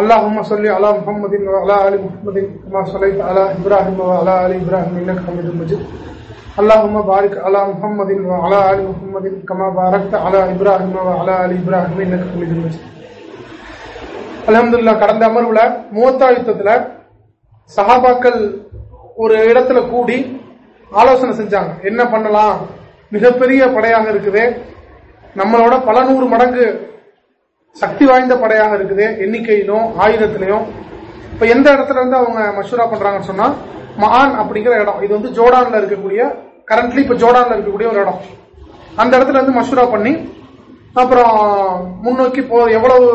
اللهم صل على محمد وعلى ال محمد كما صليت على ابراهيم وعلى ال ابراهيم انك حميد مجيد اللهم بارك على محمد وعلى ال محمد كما باركت على ابراهيم وعلى ال ابراهيم انك حميد مجيد அல்ஹம்துலில்லாஹ் கடந்த அமர்வுல மூத்தா யுத்தத்துல சஹாபாக்கள் ஒரு இடத்துல கூடி ஆலோசனை செஞ்சாங்க என்ன பண்ணலாம் மிகப்பெரிய படையாக இருக்குது நம்மளோட பல நூறு மடங்கு சக்தி வாய்ந்த படையாக இருக்குது. எண்ணிக்கையிலும் ஆயுதத்திலையும் இப்ப எந்த இடத்துல இருந்து அவங்க மஷூரா பண்றாங்கன்னு சொன்னா மகான் அப்படிங்கிற இடம். இது வந்து ஜோர்டான்ல இருக்கக்கூடிய கரண்ட்லி இப்ப ஜோர்டான்ல இருக்கக்கூடிய ஒரு இடம். அந்த இடத்துல இருந்து மஷூரா பண்ணி அப்புறம் முன்னோக்கி போ எவ்வளவு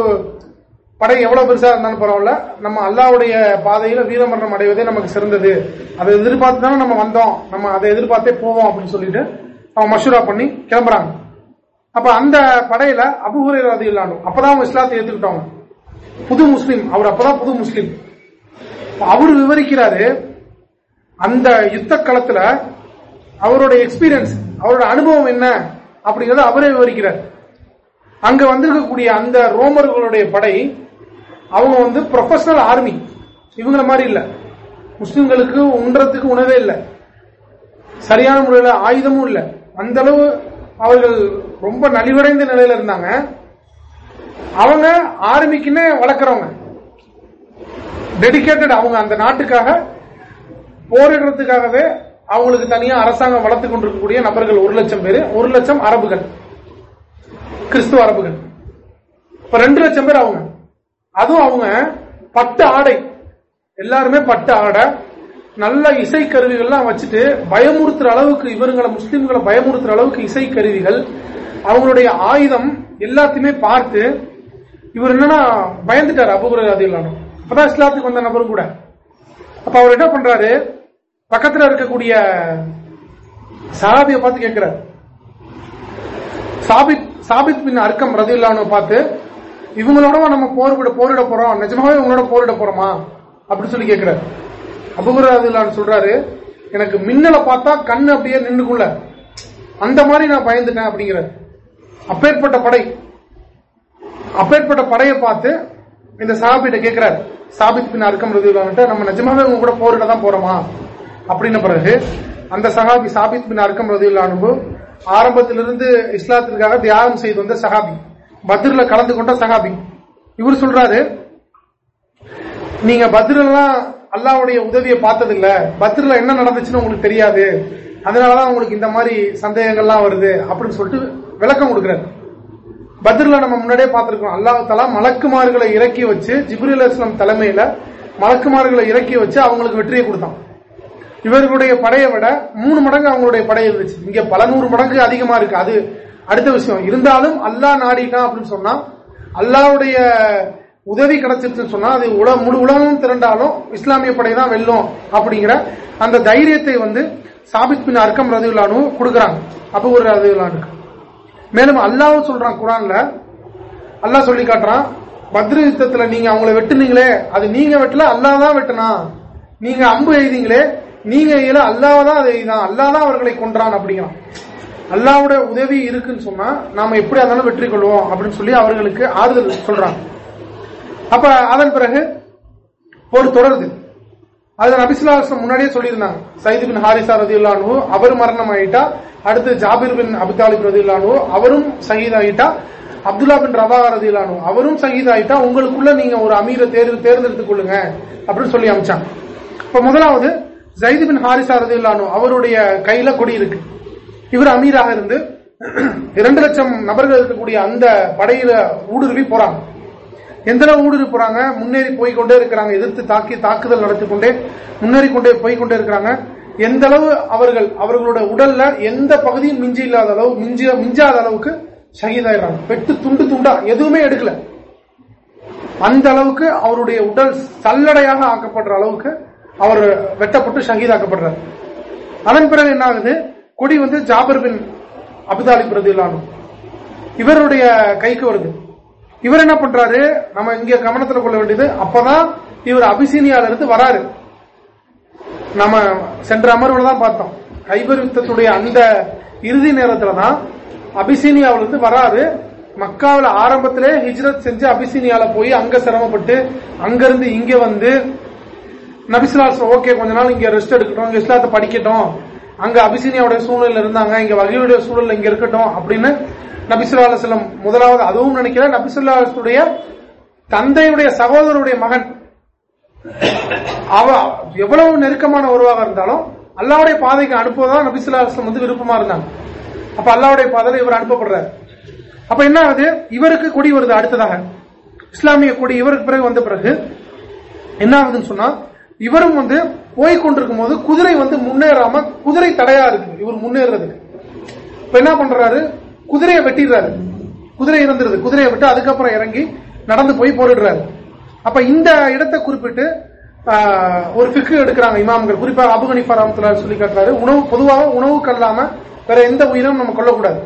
படை எவ்வளவு பெருசா இருந்தாலும் பரவாயில்ல. நம்ம அல்லாவுடைய பாதையில வீரமரணம் அடைவதே நமக்கு சிறந்தது. அதை எதிர்பார்த்து தானே நம்ம வந்தோம். நம்ம அதை எதிர்பார்த்தே போவோம் அப்படின்னு சொல்லிட்டு அவங்க மஷூரா பண்ணி கிளம்புறாங்க. அப்ப அந்த படையில அபுஹுரை ரதி இல்லாண்டும் அப்பதான் அவங்க இஸ்லாத்தை ஏத்துக்கிட்டாங்க புது முஸ்லீம் அவர் அப்பதான் புது முஸ்லீம். அவர் விவரிக்கிறாரு அந்த யுத்த களத்துல அவருடைய எக்ஸ்பீரியன்ஸ் அவரோட அனுபவம் என்ன அப்படிங்கறத அவரே விவரிக்கிறார். அங்க வந்திருக்கக்கூடிய அந்த ரோமர்களுடைய படை அவங்க வந்து ப்ரொஃபஷனல் ஆர்மி இவங்கள மாதிரி இல்ல. முஸ்லிம்களுக்கு உண்றதுக்கு உணவே இல்லை. சரியான முறையில் ஆயுதமும் இல்லை. அந்த அளவு அவர்கள் ரொம்ப நலிவடைந்த நிலையில இருந்தாங்க. அவங்க ஆர்மிக்குன்னு வளர்க்குறவங்க. டெடிக்கேட்டட் அவங்க அந்த நாட்டுக்காக போரிடுறதுக்காகவே அவங்களுக்கு தனியா அரசாங்கம் வளர்த்து கொண்டிருக்கக்கூடிய நபர்கள் ஒரு லட்சம் பேர் ஒரு லட்சம் அரபுகள். கிறிஸ்துவ அரபுகள். இப்ப ரெண்டு லட்சம் பேர் அவங்க. அதுவும் அவங்க பட்டு ஆடை. எல்லாருமே பட்டு ஆடை. நல்ல இசை கருவிகள்லாம் வச்சுட்டு பயமுறுத்துற அளவுக்கு இவருங்களை முஸ்லிம்களை பயமுறுத்துற அளவுக்கு இசை கருவிகள் அவங்களுடைய ஆயுதம் எல்லாத்தையுமே பார்த்து இவர் என்னன்னா பயந்துட்டார் அபுகுர அதில்லானும் அப்பதான் இஸ்லாத்துக்கு வந்த நபரும் கூட. அப்ப அவர் என்ன பண்றாரு? பக்கத்துல இருக்கக்கூடிய சஹாபியை பார்த்து கேட்கிறார். சாபித் சாபித் பின் அர்க்கம் ரதில்லான்னு பார்த்து இவங்களோட நம்ம போரிட போரிட போறோம்? நிஜமாவே இவங்களோட போரிட போறோமா? அப்படின்னு சொல்லி கேட்கிறார். அபுகுராதில்லான்னு சொல்றாரு எனக்கு மின்னலை பார்த்தா கண்ணு அப்படியே நின்றுக்குள்ள அந்த மாதிரி நான் பயந்துட்டேன் அப்படிங்கிற அப்பேற்பட்ட படை. அப்பேற்பட்ட படையை பார்த்து இந்த சாபிட்ட கேட்கிறார் சாபித் பின் அர்க்கம் ரதில்லான்ட்டு நம்ம நிஜமாவே உங்க கூட போரிட தான் போறோமா? அப்படின்ன பிறகு அந்த சஹாபி சாபித் பின் அர்க்கம் ரதில்லானு ஆரம்பத்திலிருந்து இஸ்லாத்திற்காக தியாகம் செய்து வந்த சஹாபி பத்ரில கலந்து கொண்ட சஹாபி. இவர் சொல்றாரு நீங்க பத்ரெல்லாம் அல்லாவுடைய உதவியை பார்த்ததில்ல. பத்ரில் பத்ரில என்ன நடந்துச்சுன்னு உங்களுக்கு தெரியாது. அதனாலதான் உங்களுக்கு இந்த மாதிரி சந்தேகங்கள்லாம் வருது. அப்படின்னு சொல்லிட்டு விளக்கம் கொடுக்கிறார். பத்ரில நம்ம முன்னாடியே பார்த்திருக்கோம் அல்லாஹ் தலா மலக்குமார்களை இறக்கி வச்சு ஜிப்ரில் இஸ்லாம் தலைமையில மலக்குமார்களை இறக்கி வச்சு அவங்களுக்கு வெற்றியை கொடுத்தான். இவர்களுடைய படையை விட மூணு மடங்கு அவங்களுடைய படை இருந்துச்சு. இங்க பல நூறு மடங்கு அதிகமா இருக்கு. அது அடுத்த விஷயம். இருந்தாலும் அல்லாஹ் நாடினா அப்படின்னு சொன்னா அல்லாவுடைய உதவி கிடைச்சிருச்சுன்னு சொன்னா அது உல முழு உலகம் திரண்டாலும் இஸ்லாமிய படை தான் வெல்லும் அப்படிங்கிற அந்த தைரியத்தை வந்து சாபித் பின் அர்க்கம் ரதியுல்லானு கொடுக்குறாங்க. அப்போ ஒரு ரதியுல்லானுக்கு மேலும் அல்லாவும் சொல்றான் குரான்ல அல்லாஹ் சொல்லி காட்டுறான் பத்ர யுத்தத்துல நீங்க அவங்கள வெட்டுனீங்களே அது நீங்க வெட்டல அல்லாஹ் தான் வெட்டினா நீங்க அம்பு எழுதிங்களே நீங்க எழுத அல்லாஹ் தான் அதை எழுதான் அல்லாஹ் தான் அவர்களை கொன்றான் அப்படிங்கிறான். அல்லாவுடைய உதவி இருக்குன்னு சொன்னா நாம எப்படி இருந்தாலும் வெற்றி கொள்வோம் அப்படின்னு சொல்லி அவர்களுக்கு ஆறுதல் சொல்றாங்க. அப்ப அதன் பிறகு போர் தொடருது அது நபிசுல்லாஸ்லம் முன்னாடியே சொல்லியிருந்தாங்க. சைது பின் ஹாரிசா ரதியுல்லானு அவர் மரணம் ஆயிட்டா அடுத்து ஜாபிர் பின் அபிதாலிப் ரதியுல்லானு அவரும் சகித் ஆயிட்டா அப்துல்லா பின் ரபா ரதியுல்லானு அவரும் சகித் ஆயிட்டா உங்களுக்குள்ள நீங்க ஒரு அமீரை தேர்வு தேர்ந்தெடுத்துக் கொள்ளுங்க அப்படின்னு சொல்லி அமைச்சாங்க. இப்ப முதலாவது ஜைது பின் ஹாரிசா ரதியுல்லானு அவருடைய கையில கொடி இருக்கு. இவர் அமீராக இருந்து இரண்டு லட்சம் நபர்கள் இருக்கக்கூடிய அந்த படையில ஊடுருவி போறாங்க. எந்த அளவு போறாங்க? முன்னேறி போய்கொண்டே இருக்கிறாங்க. எதிர்த்து தாக்கி தாக்குதல் நடத்தி கொண்டே முன்னேறி கொண்டே போய்கொண்டே இருக்கிறாங்க. எந்த அளவு அவர்கள் அவர்களோட உடல்ல எந்த பகுதியும் மிஞ்சி இல்லாத அளவு மிஞ்சி மிஞ்சாத அளவுக்கு ஷஹீதாயிடுறாங்க வெட்டு துண்டு துண்டா எதுவுமே எடுக்கல. அந்த அளவுக்கு அவருடைய உடல் சல்லடையாக ஆக்கப்படுற அளவுக்கு அவர் வெட்டப்பட்டு ஷஹீதாக்கப்படுறார் அதன் பிறகு என்ன ஆகுது கொடி வந்து ஜாபர் பின் அபுதாலிப் பிரதிலானும் இவருடைய கைக்கு வருது. இவர் என்ன பண்றாரு? நம்ம இங்க கவனத்தில் கொள்ள வேண்டியது அப்பதான் இவர் அபிசீனியால இருந்து வராரு. நம்ம சென்ற அமர்வுல தான் பார்த்தோம். கைபர் யுத்தத்துடைய அந்த இறுதி நேரத்துல தான் அபிசீனியாவில இருந்து வராரு. மக்காவில் ஆரம்பத்திலே ஹிஜ்ரத் செஞ்சு அபிசீனியால போய் அங்க சிரமப்பட்டு அங்கிருந்து இங்க வந்து நபிசுலாஸ் ஓகே கொஞ்ச நாள் இங்க ரெஸ்ட் எடுக்கட்டும் இங்க இஸ்லாத்தை படிக்கட்டும். அங்க அபிசீனியாவுடைய சூழ்நிலை இருந்தாங்க இங்க வகையுடைய சூழல் இங்க இருக்கட்டும் அப்படின்னு நபிசுல்லா அலுவலம் முதலாவது அதுவும் நினைக்கிறேன் நபிசுல்லா அலுவலுடைய தந்தையுடைய சகோதரருடைய மகன். அவ எவ்வளவு நெருக்கமான உருவாக இருந்தாலும் அல்லாவுடைய பாதைக்கு அனுப்புவதான் நபிசுல்லா அலுவலம் வந்து விருப்பமா இருந்தாங்க. அப்ப அல்லாவுடைய பாதையில இவர் அனுப்பப்படுறாரு. அப்ப என்ன ஆகுது? இவருக்கு கொடி வருது அடுத்ததாக. இஸ்லாமிய கொடி இவருக்கு பிறகு வந்த பிறகு என்ன ஆகுதுன்னு சொன்னா இவரும் வந்து போய் கொண்டிருக்கும் போது குதிரை வந்து முன்னேறாம குதிரை தடையா இருக்கு. இவர் முன்னேறதுக்கு. இப்ப என்ன பண்றாரு? குதிரையை வெட்டிடுறாரு. குதிரை இருந்துருது குதிரையை விட்டு அதுக்கப்புறம் இறங்கி நடந்து போய் போரிடுறாரு. அப்ப இந்த இடத்தை குறிப்பிட்டு ஒரு பிக்கு எடுக்கிறாங்க இமாம்கள். குறிப்பாக அபுகனி ஹனீஃபா சொல்லி காட்டுறாரு. உணவு பொதுவாக உணவுக்கு அல்லாம வேற எந்த உயிரும் நம்ம கொல்லக்கூடாது.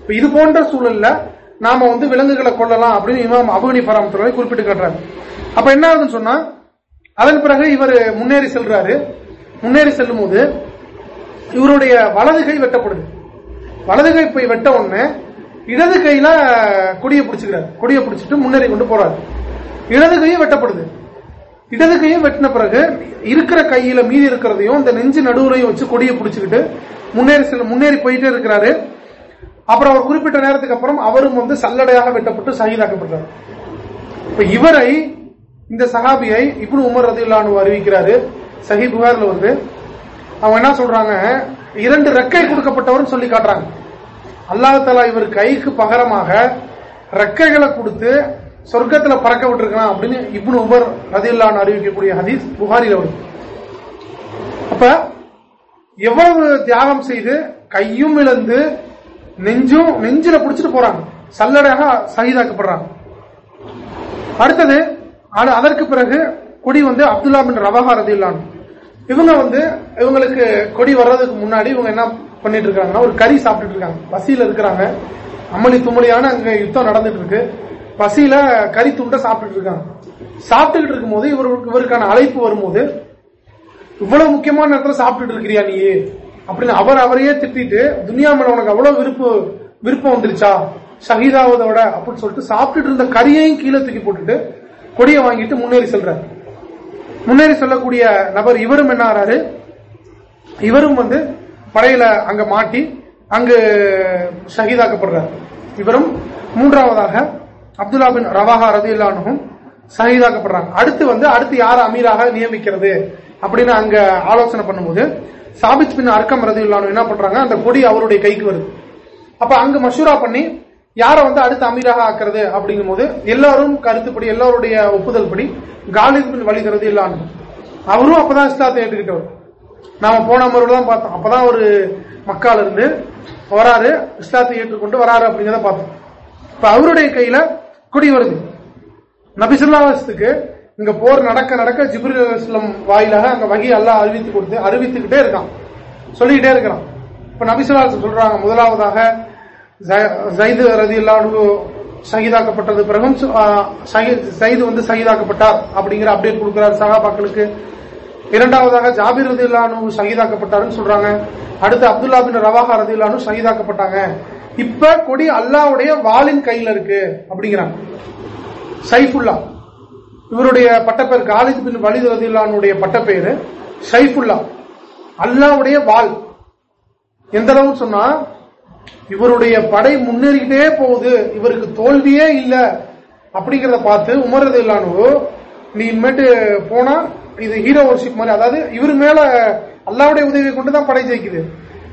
இப்ப இது போன்ற சூழல்ல நாம வந்து விலங்குகளை கொள்ளலாம் அப்படின்னு இமாம் அபுகனி ஹனீஃபா குறிப்பிட்டு காட்டுறாரு. அப்ப என்ன ஆகுதுன்னு சொன்னா அதன் பிறகு இவர் முன்னேறி செல்றாரு. முன்னேறி செல்லும் போது இவருடைய வலது கை வெட்டப்படுது. வலது கை போய் வெட்ட உடனே இடது கையில கொடியை பிடிச்சுக்கிறார். கொடியை பிடிச்சிட்டு முன்னேறி கொண்டு போறாரு. இடது கையும் வெட்டப்படுது. இடது கையும் வெட்டின பிறகு இருக்கிற கையில மீதி இருக்கிறதையும் இந்த நெஞ்சு நடுவுலையும் வச்சு கொடியை பிடிச்சுக்கிட்டு முன்னேறி செல்ல முன்னேறி போயிட்டே இருக்கிறாரு. அப்புறம் அவர் குறிப்பிட்ட நேரத்துக்கு அப்புறம் அவரும் வந்து சல்லடையாக வெட்டப்பட்டு சகிதாக்கப்படுறாரு. இப்ப இவரை இந்த சகாபியை இப்படி உமர் ரதில்லான்னு அறிவிக்கிறாரு. சஹி புகார்ல வந்து. அவங்க என்ன சொல்றாங்க? இரண்டு ரெக்கை கொடுக்கப்பட்டவர்னு சொல்லி காட்டுறாங்க. அல்லாஹ் தலா இவர் கைக்கு பகரமாக ரெக்கைகளை கொடுத்து சொர்க்கத்தில் பறக்க விட்டுருக்கலாம் அப்படின்னு இப்னு உமர் ரதில்லான்னு அறிவிக்கக்கூடிய ஹதீஸ் புகாரில் வருது. அப்ப எவ்வளவு தியாகம் செய்து கையும் இழந்து நெஞ்சும் நெஞ்சில பிடிச்சிட்டு போறாங்க. சல்லடையாக சகிதாக்கப்படுறாங்க. அடுத்தது அது- அதற்கு பிறகு கொடி வந்து அப்துல்லா பின் ரவஹா ரதில்லான்னு இவங்க வந்து இவங்களுக்கு கொடி வர்றதுக்கு முன்னாடி இவங்க என்ன பண்ணிட்டு இருக்காங்கன்னா ஒரு கறி சாப்பிட்டுட்டு இருக்காங்க பசியில இருக்கிறாங்க. அம்மளி தும்மலியான அங்க யுத்தம் நடந்துட்டு இருக்கு பசியில கறி துண்டை சாப்பிட்டுட்டு இருக்காங்க சாப்பிட்டுக்கிட்டு இருக்கும்போது இவருக்கு இவருக்கான அழைப்பு வரும்போது இவ்வளவு முக்கியமான நேரத்தில் சாப்பிட்டுட்டு இருக்கிறியா நீ அப்படின்னு அவர் அவரையே திட்டிட்டு துனியா மேல உனக்கு அவ்வளவு விருப்பு விருப்பம் வந்துருச்சா? ஷஹீதாவதை அப்படின்னு சொல்லிட்டு சாப்பிட்டுட்டு இருந்த கறியையும் கீழே தூக்கி போட்டுட்டு கொடியை வாங்கிட்டு முன்னேறி செல்றாரு. முன்னேறி சொல்லக்கூடிய நபர் இவரும் என்ன ஆறாரு? இவரும் வந்து படையில அங்க மாட்டி அங்கு ஷஹீதாக்கப்படுறார். இவரும் மூன்றாவதாக அப்துல்லா பின் ரவாஹா ரதியுல்லானும் சகிதாக்கப்படுறாங்க அடுத்து வந்து அடுத்து யார் அமீராக நியமிக்கிறது அப்படின்னு அங்க ஆலோசனை பண்ணும்போது சாபித் பின் அர்க்கம் ரதியுல்லானு என்ன பண்றாங்க? அந்த கொடி அவருடைய கைக்கு வருது. அப்ப அங்க மஷூரா பண்ணி யாரை வந்து அடுத்து அமீராக ஆக்குறது அப்படிங்கும் போது எல்லாரும் கருத்துப்படி எல்லாருடைய ஒப்புதல் படி காலித் பின் வழி ரதியுல்லானு அவரும் அப்பதான் இஸ்லாத்தை ஏற்றுக்கிட்டவர். நாம போன முறையில தான் பார்த்தோம். அப்பதான் ஒரு மக்கள் இருந்து வராரு இஸ்லாத்தை ஏற்றுக்கொண்டு வராரு அப்படிங்கிறத பார்த்தோம். இப்ப அவருடைய கையில குடி வருது. நபிசுல்லாஸ்துக்கு இங்க போர் நடக்க நடக்க ஜிப்ரி அலுவலம் வாயிலாக அங்க வகி எல்லாம் அறிவித்து கொடுத்து அறிவித்துக்கிட்டே இருக்கான். சொல்லிக்கிட்டே இருக்கிறான். இப்ப நபிசுல்லா சொல்றாங்க முதலாவதாக ஜைது ரதி சகிதாக்கப்பட்டது. பிறகும் சைது வந்து சகிதாக்கப்பட்டார் அப்படிங்கிற அப்டேட் கொடுக்கிறார் சகாபாக்களுக்கு. இரண்டாவதாக ஜாபிர் ரதில்லானு சகிதாக்கப்பட்டாருன்னு சொல்றாங்க. அடுத்து அப்துல்லா பின் ரவாஹா ரதில்லானு சகிதாக்கப்பட்டாங்க. இப்ப கொடி அல்லாவுடைய வாளின் கையில இருக்கு அப்படிங்கிறாங்க. சைஃபுல்லா. இவருடைய பட்டப்பேர் காலித் பின் வலித் ரதில்லானுடைய பட்டப்பேரு சைஃபுல்லா. அல்லாவுடைய வாள். எந்த அளவுன்னு சொன்னா இவருடைய படை முன்னேறிக்கிட்டே போகுது. இவருக்கு தோல்வியே இல்ல. அப்படிங்கறத பார்த்து உமரது இல்லானு நீ இனிமேட்டு போனா இது ஹீரோ வர்ஷிப் மாதிரி. அதாவது இவர் மேல அல்லாவுடைய உதவியை கொண்டு தான் படை ஜெயிக்குது.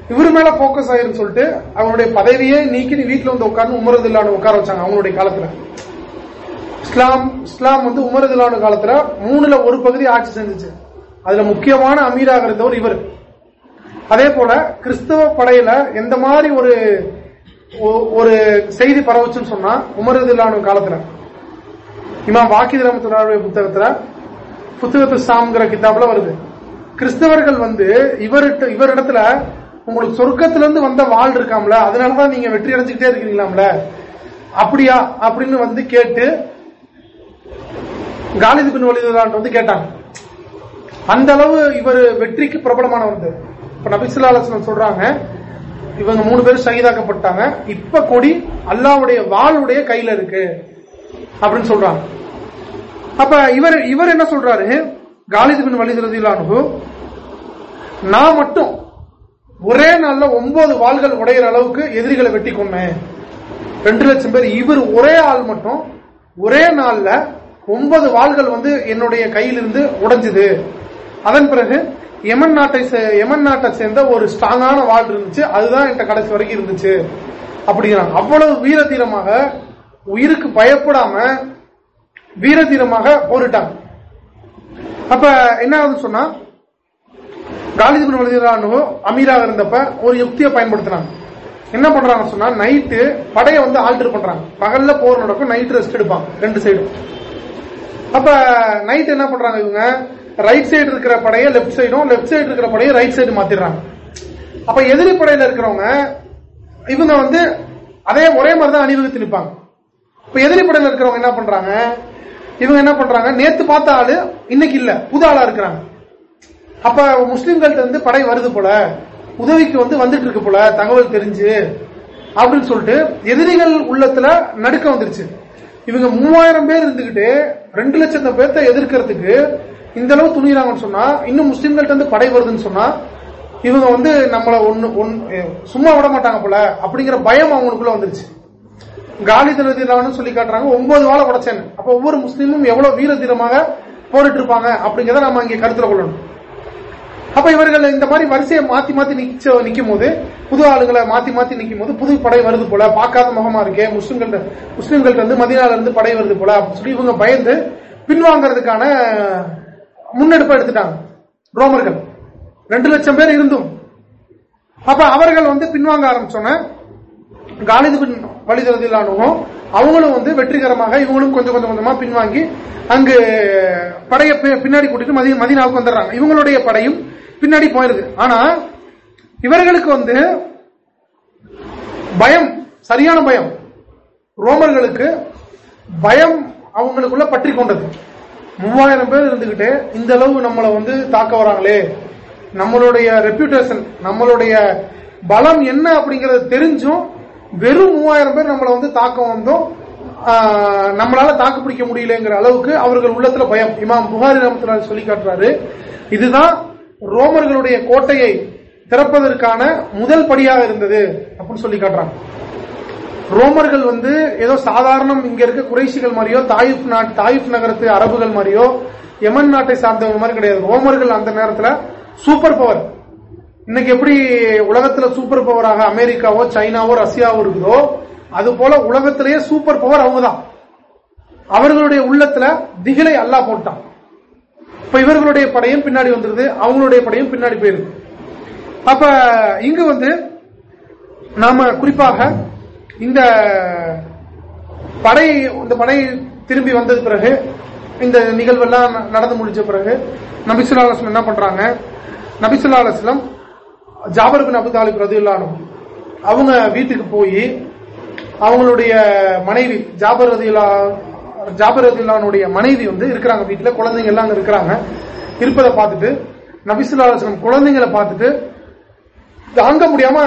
இவர் மேல போக்கஸ் ஆயிருன்னு சொல்லிட்டு அவருடைய பதவியே நீக்கி நீ வீட்டுல வந்து உட்கார்ந்து உமரது இல்லானு உட்கார வச்சாங்க அவங்களுடைய காலத்துல. இஸ்லாம் இஸ்லாம் வந்து உமரதுலான காலத்துல மூணுல ஒரு பகுதி ஆட்சி செஞ்சுச்சு. அதுல முக்கியமான அமீராக இருந்தவர் இவர். அதே போல கிறிஸ்தவ படையில எந்த மாதிரி ஒரு ஒ- ஒரு செய்தி பரவுச்சுன்னு சொன்னா உமரதுலான காலத்துல. இமாம் வாக்கித் ரமத்துடைய புத்தகத்துல புத்தகத்து சாம்ங்கிற கிதாப்ல வருது. கிறிஸ்தவர்கள் வந்து இவர்கிட்ட இவரிடத்துல உங்களுக்கு சொர்க்கத்திலிருந்து வந்த வாழ் இருக்காம்ல அதனாலதான் நீங்க வெற்றி அடைஞ்சுக்கிட்டே இருக்கிறீங்களாம்ல. அப்படியா? அப்படின்னு வந்து கேட்டு காலிது பின் வலிதான் வந்து கேட்டாங்க. அந்த அளவு இவர் வெற்றிக்கு பிரபலமானவர் இப்ப நபிசுல்லாஸ்லம் சொல்றாங்க இவங்க மூணு பேரும் சகிதாக்கப்பட்டாங்க இப்ப கொடி அல்லாவுடைய வாளுடைய கையில இருக்கு அப்படின்னு சொல்றாங்க. அப்ப இவர் இவர் என்ன சொல்றாரு? காலிது பின் வலிதுரதிலானு நான் மட்டும் ஒரே நாள்ல ஒன்பது வாள்கள் உடையிற அளவுக்கு எதிரிகளை வெட்டி கொண்டேன். ரெண்டு லட்சம் பேர். இவர் ஒரே ஆள் மட்டும் ஒரே நாள்ல ஒன்பது வாள்கள் வந்து என்னுடைய கையிலிருந்து உடைஞ்சது. அதன் பிறகு யமன் நாட்டை யமன் நாட்டை சேர்ந்த ஒரு ஸ்ட்ராங்கான வாள் இருந்துச்சு. அதுதான் என்கிட்ட கடைசி வரைக்கும் இருந்துச்சு. அப்படிங்கிறாங்க அவ்வளவு வீரதீரமாக உயிருக்கு பயப்படாம வீரதீரமாக போரிட்டாங்க அப்ப என்ன ஆகுதுன்னு சொன்னா காலிது பின் அமீராக இருந்தப்ப ஒரு யுக்தியை பயன்படுத்தினாங்க என்ன பண்றாங்க சொன்னா நைட்டு படையை வந்து ஆல்டர் பண்றாங்க. பகல்ல போர் நடக்கும் நைட் ரெஸ்ட் எடுப்பாங்க ரெண்டு சைடும் அப்ப நைட் என்ன பண்றாங்க இவங்க? ரைட் சைடு இருக்கிற படையை லெப்ட் சைடும் லெப்ட் சைடு இருக்கிற படையை ரைட் சைடு மாத்திடுறாங்க. அப்ப எதிரி படையில இருக்கிறவங்க இவங்க வந்து அதே ஒரே மாதிரி தான் அணிவகுத்து நிற்பாங்க இப்ப எதிரி படையில இருக்கிறவங்க என்ன பண்றாங்க? இவங்க என்ன பண்றாங்க? நேத்து பார்த்த ஆளு இன்னைக்கு இல்ல புது ஆளா இருக்கிறாங்க. அப்ப முஸ்லிம்கள்ட்ட வந்து படை வருது போல உதவிக்கு வந்து வந்துட்டு இருக்கு போல தகவல் தெரிஞ்சு அப்படின்னு சொல்லிட்டு எதிரிகள் உள்ளத்துல நடுக்க வந்துருச்சு. இவங்க மூவாயிரம் பேர் இருந்துகிட்டு ரெண்டு லட்சம் பேர்த்த எதிர்க்கிறதுக்கு இந்த அளவு துணிகிறாங்கன்னு சொன்னா இன்னும் முஸ்லீம்கள்ட்ட இருந்து படை வருதுன்னு சொன்னா இவங்க வந்து நம்மள ஒன்னு சும்மா விட மாட்டாங்க போல அப்படிங்கிற பயம் அவங்களுக்குள்ள வந்துருச்சு. காலி தலதிலான்னு சொல்லி காட்டுறாங்க ஒன்பது வாழை உடைச்சேன். அப்ப ஒவ்வொரு முஸ்லீமும் எவ்வளவு வீர தீரமாக போரிட்டு இருப்பாங்க அப்படிங்கிறத நம்ம இங்க கருத்துல கொள்ளணும். அப்ப இவர்கள் இந்த மாதிரி வரிசையை மாத்தி மாத்தி நிக்க நிக்கும் போது புது ஆளுங்களை மாத்தி மாத்தி நிக்கும் போது புது படை வருது போல பார்க்காத முகமா இருக்கே முஸ்லிம்கள் முஸ்லிம்கள்ட்ட இருந்து மதினால இருந்து படை வருது போல சொல்லி இவங்க பயந்து பின்வாங்கிறதுக்கான முன்னெடுப்பு எடுத்துட்டாங்க. ரோமர்கள். ரெண்டு லட்சம் பேர் இருந்தும். அப்ப அவர்கள் வந்து பின்வாங்க ஆரம்பிச்சோன்ன காலிது பின் வழிதரதிலானவும் அவங்களும் வந்து வெற்றிகரமாக இவங்களும் கொஞ்சம் கொஞ்சம் கொஞ்சமா பின்வாங்கி அங்கு படைய பின்னாடி கூட்டிட்டு மதிய மதினாவுக்கு வந்துடுறாங்க. இவங்களுடைய படையும் பின்னாடி போயிருது. ஆனா இவர்களுக்கு வந்து பயம் சரியான பயம். ரோமர்களுக்கு பயம் அவங்களுக்குள்ள பற்றி கொண்டது. மூவாயிரம் பேர் இருந்துகிட்டு இந்த அளவு நம்மளை வந்து தாக்க வராங்களே. நம்மளுடைய ரெப்யூட்டேஷன் நம்மளுடைய பலம் என்ன அப்படிங்கறது தெரிஞ்சும் வெறும் மூவாயிரம் பேர் நம்மளை வந்து தாக்க வந்தோம் நம்மளால தாக்கு பிடிக்க முடியலங்கிற அளவுக்கு அவர்கள் உள்ளத்துல பயம். இமாம் புகாரி ரமத்துல சொல்லி காட்டுறாரு. இதுதான் ரோமர்களுடைய கோட்டையை திறப்பதற்கான முதல் படியாக இருந்தது அப்படின்னு சொல்லி காட்டுறாங்க. ரோமர்கள் வந்து ஏதோ சாதாரணம் இங்க இருக்க குறைசிகள் மாதிரியோ தாயிப் நாட் தாயிப் நகரத்து அரபுகள் மாதிரியோ எமன் நாட்டை சார்ந்தவங்க மாதிரி கிடையாது. ரோமர்கள் அந்த நேரத்தில் சூப்பர் பவர். இன்னைக்கு எப்படி உலகத்துல சூப்பர் பவராக அமெரிக்காவோ சைனாவோ ரஷ்யாவோ இருக்குதோ அது போல உலகத்திலேயே சூப்பர் பவர் அவங்க தான் அவர்களுடைய உள்ளத்துல திகிலை அல்லா போட்டான். இப்ப இவர்களுடைய படையும் பின்னாடி வந்துருது அவங்களுடைய படையும் பின்னாடி போயிருது அப்ப இங்கு வந்து நாம குறிப்பாக இந்த படை இந்த படை திரும்பி வந்தது பிறகு இந்த நிகழ்வெல்லாம் நடந்து முடிஞ்ச பிறகு நபிசுல்லாஸ்லம் என்ன பண்றாங்க? நபிசுல்லாஸ்லம் அலுவலம் ஜாபர் பின் அபு தாலிப் ரதியுல்லானும் அவங்க வீட்டுக்கு போய் அவங்களுடைய மனைவி ஜாபர் ரதியுல்லா ஜாபர் ரதியுல்லானுடைய மனைவி வந்து இருக்கிறாங்க வீட்டில் குழந்தைங்க எல்லாம் இருக்கிறாங்க. இருப்பதை பார்த்துட்டு நபிசுல்லாஸ்லம் குழந்தைங்களை பார்த்துட்டு தாங்க முடியாம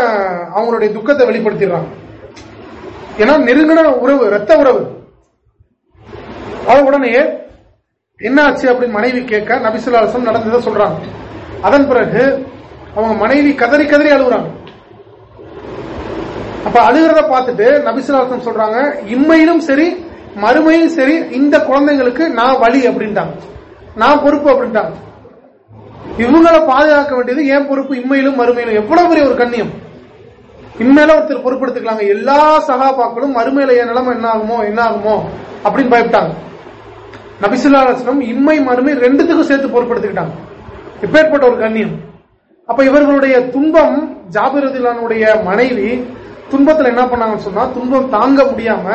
அவங்களுடைய துக்கத்தை வெளிப்படுத்திடுறாங்க. ஏன்னா நெருங்கின உறவு ரத்த உறவு. அது உடனே என்ன ஆச்சு அப்படின்னு மனைவி கேட்க நபிசுல்லாசம் நடந்ததை சொல்றாங்க. அதன் பிறகு அவங்க மனைவி கதறி கதறி அழுகுறாங்க. அப்ப அழுகிறத பார்த்துட்டு நபிசுலாசம் சொல்றாங்க இம்மையிலும் சரி மறுமையும் சரி இந்த குழந்தைங்களுக்கு நான் வழி அப்படின்ட்டாங்க. நான் பொறுப்பு அப்படின்ட்டாங்க. இவங்களை பாதுகாக்க வேண்டியது ஏன் பொறுப்பு இம்மையிலும் மறுமையிலும். எவ்வளவு பெரிய ஒரு கண்ணியம். இன்மேல ஒருத்தர் பொறுப்படுத்திக்கலாங்க. எல்லா சகாபாக்களும் மறுமையில என் நிலைமை என்ன ஆகுமோ என்ன ஆகுமோ அப்படின்னு பயப்பட்டாங்க. நபிசுல்லாசனம் இம்மை மறுமை ரெண்டுத்துக்கும் சேர்த்து பொறுப்படுத்திக்கிட்டாங்க. எப்பேற்பட்ட ஒரு கண்ணியம். அப்ப இவர்களுடைய துன்பம் ஜாபிரதிலானுடைய மனைவி துன்பத்துல என்ன பண்ணாங்கன்னு சொன்னா துன்பம் தாங்க முடியாம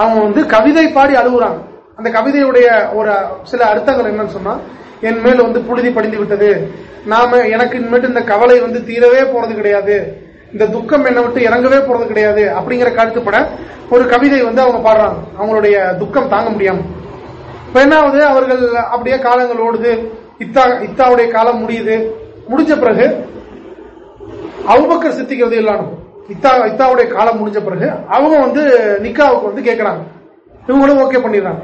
அவங்க வந்து கவிதை பாடி அழுகுறாங்க. அந்த கவிதையுடைய ஒரு சில அர்த்தங்கள் என்னன்னு சொன்னா என் மேல் வந்து புழுதி படிந்து விட்டது நாம எனக்கு இனிமேட்டு இந்த கவலை வந்து தீரவே போறது கிடையாது. இந்த துக்கம் என்னை விட்டு இறங்கவே போறது கிடையாது அப்படிங்கிற கருத்துப்பட ஒரு கவிதை வந்து அவங்க பாடுறாங்க. அவங்களுடைய துக்கம் தாங்க முடியாம. இப்ப என்னாவது அவர்கள் அப்படியே காலங்கள் ஓடுது இத்தா இத்தாவுடைய காலம் முடியுது. முடிஞ்ச பிறகு அவுபக்கர் சித்திக்கிறது இல்லாமல் இத்தா இத்தாவுடைய காலம் முடிஞ்ச பிறகு அவங்க வந்து நிக்காவுக்கு வந்து கேட்கறாங்க இவங்களும் ஓகே பண்ணிடுறாங்க.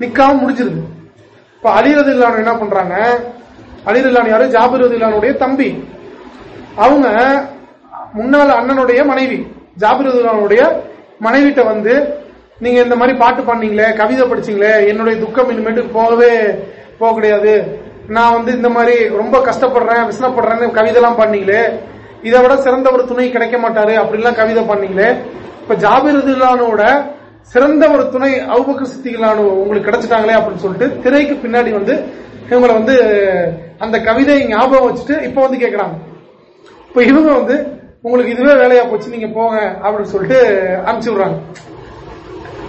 நிக்காவும் முடிஞ்சிருது. இப்ப அலிரது இல்லானு என்ன பண்றாங்க? அலிர் இல்லானு யாரு? ஜாபிரது இல்லானுடைய தம்பி. அவங்க முன்னாள் அண்ணனுடைய மனைவி ஜாபிர் மனைவிட்ட வந்து நீங்க இந்த மாதிரி பாட்டு பண்ணீங்களே கவிதை படிச்சீங்களே என்னுடைய துக்கம் இனிமேட்டு போகவே போக கிடையாது நான் வந்து இந்த மாதிரி ரொம்ப கஷ்டப்படுறேன் விசனப்படுறேன்னு கவிதைலாம் பண்ணீங்களே இதை விட சிறந்த ஒரு துணை கிடைக்க மாட்டாரு அப்படின்லாம் கவிதை பண்ணீங்களே இப்ப ஜாபிர் சிறந்த ஒரு துணை அவுபக்க சித்திகளான உங்களுக்கு கிடைச்சிட்டாங்களே அப்படின்னு சொல்லிட்டு திரைக்கு பின்னாடி வந்து இவங்களை வந்து அந்த கவிதையை ஞாபகம் வச்சுட்டு இப்ப வந்து கேட்கிறாங்க இப்ப இவங்க வந்து உங்களுக்கு இதுவே வேலையா போச்சு நீங்க போங்க அப்படின்னு சொல்லிட்டு அனுப்பிச்சு விடுறாங்க.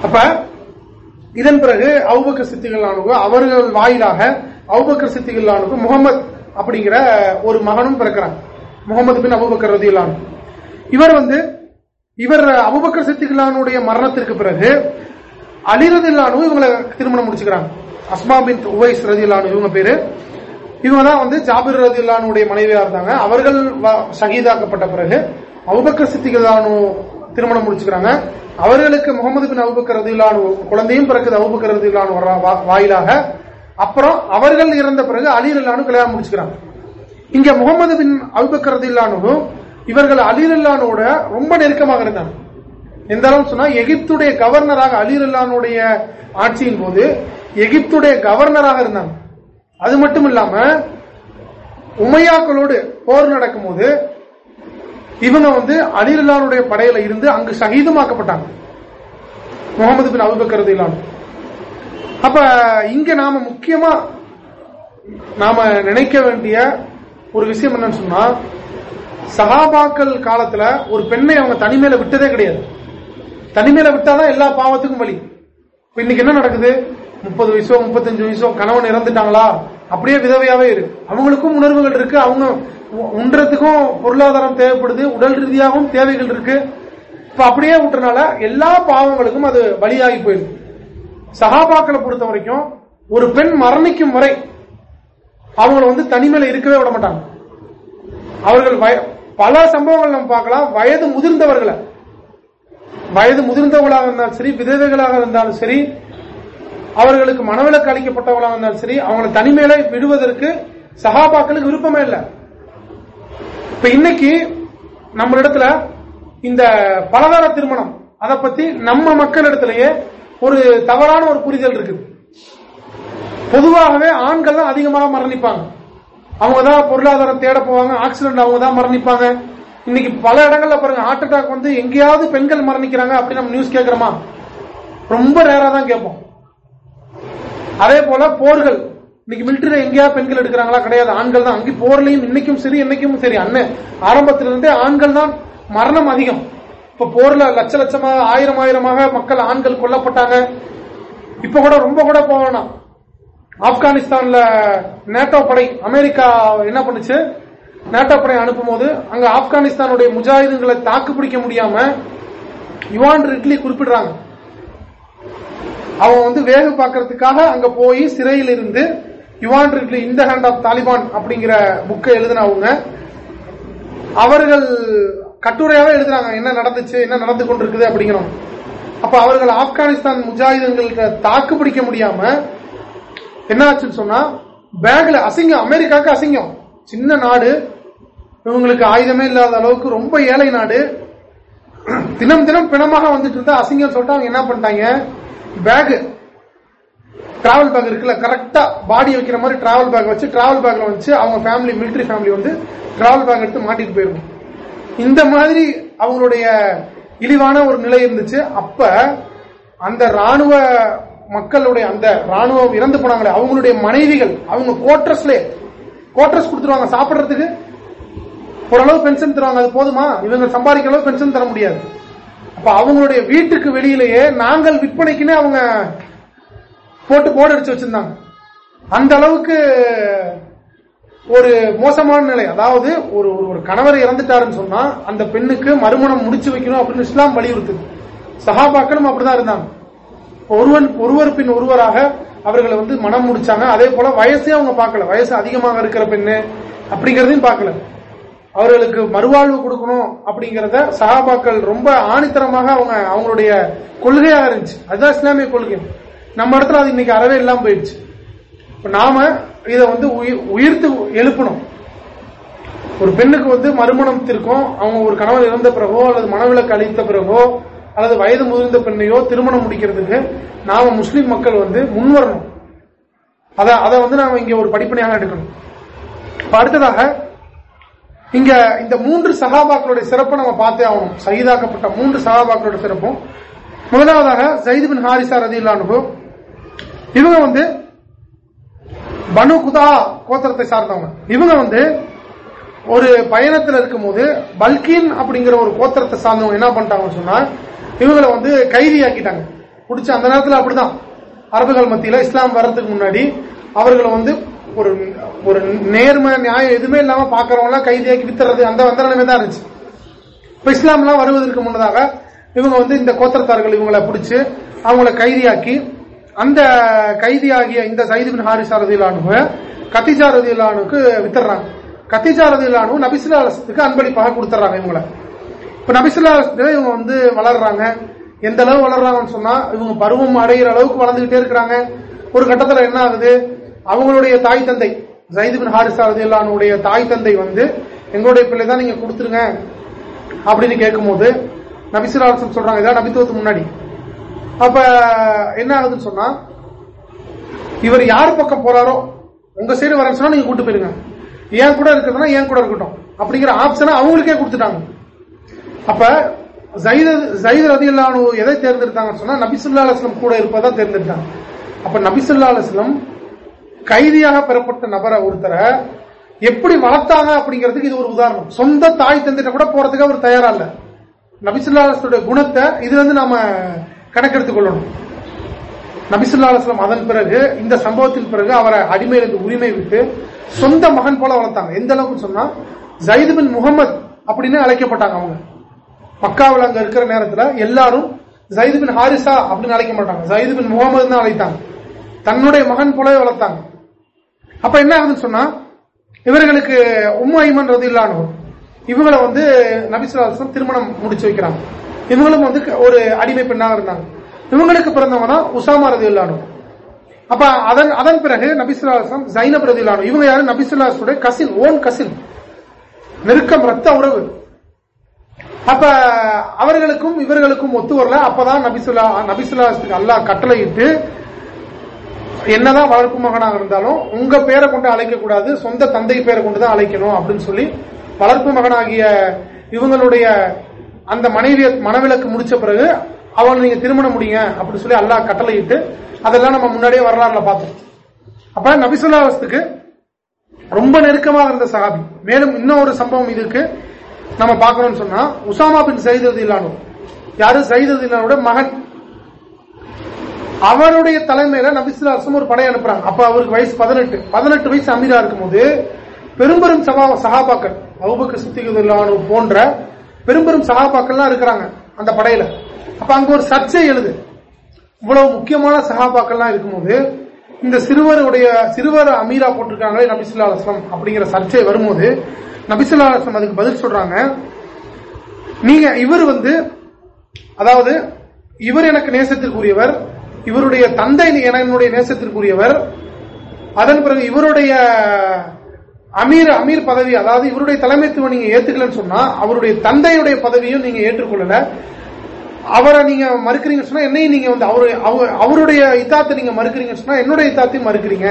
அப்ப இதன் பிறகு அவுபக்க சித்திகளானவங்க அவர்கள் வாயிலாக அவுபக்கர் சித்திகளானவங்க முகமது அப்படிங்கிற ஒரு மகனும் பிறக்கிறாங்க முகமது பின் அபுபக்கர் ரதியிலான இவர் வந்து இவர் அபுபக்கர் சித்திகளானுடைய மரணத்திற்கு பிறகு அலிரதில்லானு இவங்களை திருமணம் முடிச்சுக்கிறாங்க. அஸ்மா பின் உவைஸ் ரதியுல்லானு இவங்க பேரு. இவங்க தான் வந்து ஜாபிர் ரதில்லானுடைய மனைவியா இருந்தாங்க. அவர்கள் சகிதாக்கப்பட்ட பிறகு அவுபக்கர் சித்திகளானு திருமணம் முடிச்சுக்கிறாங்க. அவர்களுக்கு முகமது பின் அவுபக்கர் ரதில்லானு குழந்தையும் பிறகு ரதில்லானு வர வாயிலாக. அப்புறம் அவர்கள் இறந்த பிறகு அலிரல்லானு கல்யாணம் முடிச்சுக்கிறாங்க. இங்க முகமது பின் அவுபக்கர் ரதில்லானு இவர்கள் அலிரல்லானோட ரொம்ப நெருக்கமாக இருந்தாங்க. எந்த அளவு சொன்னா எகிப்துடைய கவர்னராக அலிரல்லானுடைய ஆட்சியின் போது எகிப்துடைய கவர்னராக இருந்தாங்க. அது மட்டும் இல்லாம உமையாக்களோடு போர் நடக்கும் போது இவங்க வந்து அலிரல்லானுடைய படையில இருந்து அங்கு சகிதமாக்கப்பட்டாங்க முகமது பின் அபுபக்கர் இல்லாமல் அப்ப இங்க நாம முக்கியமா நாம நினைக்க வேண்டிய ஒரு விஷயம் என்னன்னு சொன்னா சகாபாக்கள் காலத்துல ஒரு பெண்ணை அவங்க தனிமையில விட்டதே கிடையாது. தனிமையில விட்டாதான் எல்லா பாவத்துக்கும் வழி. இன்னைக்கு என்ன நடக்குது? முப்பது வயசோ முப்பத்தஞ்சு வயசோ கணவன் இறந்துட்டாங்களா? அப்படியே விதவையாவே இருக்கு அவங்களுக்கும் உணர்வுகள் இருக்கு. அவங்க உண்றதுக்கும் பொருளாதாரம் தேவைப்படுது. உடல் ரீதியாகவும் தேவைகள் இருக்கு. இப்ப அப்படியே விட்டுறனால எல்லா பாவங்களுக்கும் அது வழியாகி போயிருக்கு சகாபாக்களை பொறுத்த வரைக்கும் ஒரு பெண் மரணிக்கும் வரை அவங்கள வந்து தனிமையில இருக்கவே விட மாட்டாங்க. அவர்கள் பல சம்பவங்கள் நம்ம பார்க்கலாம். வயது முதிர்ந்தவர்களை. வயது முதிர்ந்தவர்களாக இருந்தாலும் சரி விதவைகளாக இருந்தாலும் சரி அவர்களுக்கு மனவிலக்கு அளிக்கப்பட்டவர்களாக இருந்தாலும் சரி அவங்களை தனிமையில விடுவதற்கு சகாபாக்களுக்கு விருப்பமே இல்லை. இப்ப இன்னைக்கு நம்மளிடத்துல இந்த பலதார திருமணம் அதை பத்தி நம்ம மக்களிடத்திலேயே ஒரு தவறான ஒரு புரிதல் இருக்குது பொதுவாகவே ஆண்கள் தான் அதிகமாக மரணிப்பாங்க. அவங்க தான் பொருளாதாரம் தேட போவாங்க ஆக்சிடென்ட் அவங்க தான் மரணிப்பாங்க. இன்னைக்கு பல இடங்கள்ல பாருங்க ஹார்ட் அட்டாக் வந்து எங்கேயாவது பெண்கள் மரணிக்கிறாங்க அப்படின்னு நம்ம நியூஸ் கேட்கிறோமா? ரொம்ப ரேரா தான் கேட்போம். அதே போல போர்கள். இன்னைக்கு மிலிட்டரி எங்கேயா பெண்கள் எடுக்கிறாங்களா கிடையாது. ஆண்கள் தான். அங்கே போர்லையும் இன்னைக்கும் சரி என்னைக்கும் சரி. அண்ணன் ஆரம்பத்திலிருந்தே ஆண்கள் தான் மரணம் அதிகம். இப்ப போர்ல லட்ச லட்சமாக ஆயிரம் ஆயிரமாக மக்கள் ஆண்கள் கொல்லப்பட்டாங்க. இப்ப கூட ரொம்ப கூட போவேணாம் ஆப்கானிஸ்தான்ல நேட்டோ படை அமெரிக்கா என்ன பண்ணுச்சு? நேட்டோ படை அனுப்பும் போது அங்க ஆப்கானிஸ்தானுடைய முஜாஹிதுகளை தாக்கு பிடிக்க முடியாம யுவான் ரிட்லி குறிப்பிடுறாங்க. அவன் வந்து வேக பார்க்கறதுக்காக அங்க போய் சிறையில் இருந்து யுவான் ரிட்லி இந்த ஹேண்ட் ஆஃப் தாலிபான் அப்படிங்கிற புக்கை எழுதினவங்க அவர்கள் கட்டுரையாவே எழுதுறாங்க என்ன நடந்துச்சு? என்ன நடந்து கொண்டிருக்குது? அப்படிங்கிறோம். அப்ப அவர்கள் ஆப்கானிஸ்தான் முஜாஹிதங்கள்ட்ட தாக்கு பிடிக்க முடியாம என்ன ஆச்சுன்னு சொன்னா பேக்ல அசிங்கம் அமெரிக்காவுக்கு அசிங்கம். சின்ன நாடு இவங்களுக்கு ஆயுதமே இல்லாத அளவுக்கு ரொம்ப ஏழை நாடு. தினம் தினம் பிணமாக வந்துட்டு இருந்தா அசிங்கம் சொல்லிட்டு அவங்க என்ன பண்ணிட்டாங்க? பேக் டிராவல் பேக் இருக்குல்ல கரெக்டா பாடி வைக்கிற மாதிரி டிராவல் பேக் வச்சு டிராவல் பேக்ல வச்சு அவங்க ஃபேமிலி மிலிட்ரி ஃபேமிலி வந்து டிராவல் பேக் எடுத்து மாட்டிட்டு போயிருக்கும். இந்த மாதிரி அவங்களுடைய இழிவான ஒரு நிலை இருந்துச்சு. அப்ப அந்த ராணுவ மக்களுடைய அந்த ராணுவம் இறந்து போனாங்களே அவங்களுடைய மனைவிகள் அவங்க கோட்ரஸ்ல கோட்ரஸ் கொடுத்துருவாங்க சாப்பிடுறதுக்கு. ஓரளவு பென்ஷன் தருவாங்க அது போதுமா? இவங்க சம்பாதிக்க அளவு பென்ஷன் தர முடியாது. அப்ப அவங்களுடைய வீட்டுக்கு வெளியிலேயே நாங்கள் விற்பனைக்குன்னே அவங்க போட்டு போர்டு அடிச்சு வச்சிருந்தாங்க. அந்த அளவுக்கு ஒரு மோசமான நிலை. அதாவது ஒரு ஒரு கணவர் இறந்துட்டாருன்னு சொன்னா அந்த பெண்ணுக்கு மறுமணம் முடிச்சு வைக்கணும் அப்படின்னு இஸ்லாம் வலியுறுத்துது. சஹாபாக்களும் அப்படிதான் இருந்தாங்க. ஒருவன் ஒருவர் பின் ஒருவராக அவர்களை வந்து மனம் முடிச்சாங்க. அதே போல வயசே அவங்க பார்க்கல. வயசு அதிகமாக இருக்கிற பெண்ணு அப்படிங்கறதையும் பார்க்கல. அவர்களுக்கு மறுவாழ்வு கொடுக்கணும் அப்படிங்கறத சகாபாக்கள் ரொம்ப ஆணித்தரமாக அவங்க அவங்களுடைய கொள்கையாக இருந்துச்சு. அதுதான் இஸ்லாமிய கொள்கை. நம்ம இடத்துல அது இன்னைக்கு அறவே இல்லாம போயிடுச்சு. நாம இதை வந்து உயிர்த்து எழுப்பணும். ஒரு பெண்ணுக்கு வந்து மறுமணத்திற்கும் அவங்க ஒரு கணவர் இறந்த பிறகோ அல்லது மனவிலக்கு அளித்த பிறகோ அல்லது வயது முதிர்ந்த பெண்ணையோ திருமணம் முடிக்கிறதுக்கு நாம முஸ்லீம் மக்கள் வந்து முன்வரணும். அதை அதை வந்து நாம இங்க ஒரு படிப்பனையாக எடுக்கணும். அடுத்ததாக இங்க இந்த மூன்று சகாபாக்களுடைய சிறப்பை நம்ம பார்த்தே ஆகணும். சகிதாக்கப்பட்ட மூன்று சகாபாக்களுடைய சிறப்பும். முதலாவதாக சயிது பின் ஹாரிசா ரதி இவங்க வந்து பனு குதா கோத்திரத்தை சார்ந்தவங்க. இவங்க வந்து ஒரு பயணத்தில் இருக்கும் போது பல்கின் அப்படிங்கிற ஒரு கோத்திரத்தை சார்ந்தவங்க என்ன பண்ணிட்டாங்கன்னு சொன்னா இவங்களை வந்து கைதி ஆக்கிட்டாங்க பிடிச்ச அந்த நேரத்தில் அப்படிதான். அரபுகள் மத்தியில் இஸ்லாம் வர்றதுக்கு முன்னாடி அவர்களை வந்து ஒரு ஒரு நேர்மை நியாயம் எதுவுமே இல்லாம பாக்குறவங்களாம் கைதியாக்கி வித்துறது அந்த வந்த நிலைமை தான் இருந்துச்சு. இப்ப இஸ்லாம்லாம் வருவதற்கு முன்னதாக இவங்க வந்து இந்த கோத்திரத்தார்கள் இவங்களை பிடிச்சு அவங்களை கைதியாக்கி அந்த கைதியாகிய இந்த சைதுபின் ஹாரிசா ரதிலானு கத்திஜா ரதிலானுக்கு வித்துறாங்க கத்திஜா ரதிலானு நபிசுல்லா அலசத்துக்கு அன்பளிப்பாக கொடுத்துறாங்க இவங்களை. இப்ப நபிசுல்லா இவங்க வந்து வளர்றாங்க. எந்த அளவு வளர்றாங்கன்னு சொன்னா இவங்க பருவம் அடைகிற அளவுக்கு வளர்ந்துகிட்டே இருக்கிறாங்க. ஒரு கட்டத்துல என்ன ஆகுது? அவங்களுடைய தாய் தந்தை ஜைது ஹாரிசா ரதியல்லானுடைய தாய் தந்தை வந்து எங்களுடைய பிள்ளை தான் நீங்க கொடுத்துருங்க அப்படின்னு கேட்கும்போது நபிசுலாசம் சொல்றாங்க இதான் நபித்துவத்துக்கு முன்னாடி. அப்ப என்ன ஆகுதுன்னு சொன்னா இவர் யார் பக்கம் போறாரோ உங்க சைடு வரேன்னு சொன்னா நீங்க கூட்டு போயிருங்க. ஏன் கூட இருக்கிறதுனா ஏன் கூட இருக்கட்டும் அப்படிங்கிற ஆப்ஷனை அவங்களுக்கே கொடுத்துட்டாங்க. அப்ப ஜயது ரதி இல்லானு எதை தேர்ந்தெடுத்தாங்கன்னு சொன்னா நபிசுல்லா அலுவலம் கூட இருப்பதா தேர்ந்தெடுத்தாங்க. அப்ப நபிசுல்லா அலுவலம் கைதியாக பெறப்பட்ட நபரை ஒருத்தரை எப்படி வளர்த்தாங்க அப்படிங்கிறதுக்கு இது ஒரு உதாரணம். சொந்த தாய் தந்தைட்ட கூட போறதுக்கு அவர் தயாரா இல்ல. நபிசுல்லாஸ்லுடைய குணத்தை இதுல இருந்து நாம கணக்கெடுத்துக் கொள்ளணும். நபிசுல்லாஸ்லம் அதன் பிறகு இந்த சம்பவத்தின் பிறகு அவரை அடிமையிலிருந்து உரிமை விட்டு சொந்த மகன் போல வளர்த்தாங்க. எந்த அளவுக்கு சொன்னா ஜயிது பின் முகமது அப்படின்னு அழைக்கப்பட்டாங்க அவங்க. மக்காவில் அங்க இருக்கிற நேரத்தில் எல்லாரும் ஜயிது பின் ஹாரிசா அப்படின்னு அழைக்க மாட்டாங்க. ஜயிது பின் முகமது தான் அழைத்தாங்க. தன்னுடைய மகன் போலவே வளர்த்தாங்க. அப்ப என்ன ஆகுதுன்னு சொன்னா இவர்களுக்கு உம்மு ஐமன் ரது இவங்களை வந்து நபிசுலாசம் திருமணம் முடிச்சு வைக்கிறாங்க. இவங்களும் வந்து ஒரு அடிமை பெண்ணாக இருந்தாங்க. இவங்களுக்கு பிறந்தவங்க தான் உசாமா ரதி இல்லானோ அப்ப அதன் அதன் பிறகு நபிசுலாசம் ஜைனப் ரதி இல்லானோ இவங்க யாரு? நபிசுல்லாசுடைய கசின் ஓன் கசின் நெருக்கம் ரத்த உறவு. அப்ப அவர்களுக்கும் இவர்களுக்கும் ஒத்து வரல. அப்பதான் நபிசுல்லா நபிசுல்லாசுக்கு அல்லாஹ் கட்டளையிட்டு என்னதான் வளர்ப்பு மகனாக இருந்தாலும் உங்க பேரை கொண்டு அழைக்க கூடாது சொந்த தந்தை பேரை கொண்டு தான் அழைக்கணும் அப்படின்னு சொல்லி வளர்ப்பு மகனாகிய இவங்களுடைய அந்த மனைவிய மனவிலக்கு முடிச்ச பிறகு அவனை நீங்க திருமணம் முடியுங்க அப்படின்னு சொல்லி அல்லாஹ் கட்டளையிட்டு அதெல்லாம் நம்ம முன்னாடியே வரலாறுல பார்த்தோம். அப்ப நபிசுல்லாவஸ்துக்கு ரொம்ப நெருக்கமாக இருந்த சகாபி மேலும் இன்னொரு சம்பவம் இதுக்கு நம்ம பார்க்கணும்னு சொன்னா உசாமா பின் சைதது இல்லானோ யாரு? சைதது இல்லானோட மகன். அவருடைய தலைமையில நபிசுல்லாசம் ஒரு படை அனுப்புறாங்க. அப்ப அவருக்கு வயசு பதினெட்டு. பதினெட்டு வயசு அமீரா இருக்கும்போது பெரும்பெரும் சகாபாக்கள் அவுபக்கு சித்திகுல்லானு போன்ற பெரும்பெரும் சகாபாக்கள்லாம் இருக்கிறாங்க அந்த படையில. அப்ப அங்க ஒரு சர்ச்சை எழுது. இவ்வளவு முக்கியமான சகாபாக்கள்லாம் இருக்கும்போது இந்த சிறுவருடைய சிறுவர் அமீரா போட்டிருக்காங்களே நபிசுல்லா அலுவலம் அப்படிங்கிற சர்ச்சை வரும்போது நபிசுல்லா அலுவலம் அதுக்கு பதில் சொல்றாங்க. நீங்க இவர் வந்து அதாவது இவர் எனக்கு நேசத்திற்குரியவர் இவருடைய தந்தை என்னுடைய நேசத்திற்குரியவர். அதன் பிறகு இவருடைய அமீர் அமீர் பதவி அதாவது இவருடைய தலைமைத்துவம் நீங்க ஏத்துக்கலன்னு சொன்னா அவருடைய தந்தையுடைய பதவியும் நீங்க ஏற்றுக்கொள்ளல. அவரை நீங்க மறுக்கிறீங்கன்னு சொன்னா என்னையும் நீங்க வந்து அவரு அவருடைய இத்தாத்தை நீங்க மறுக்கிறீங்கன்னு சொன்னா என்னுடைய இத்தாத்தையும் மறுக்கிறீங்க.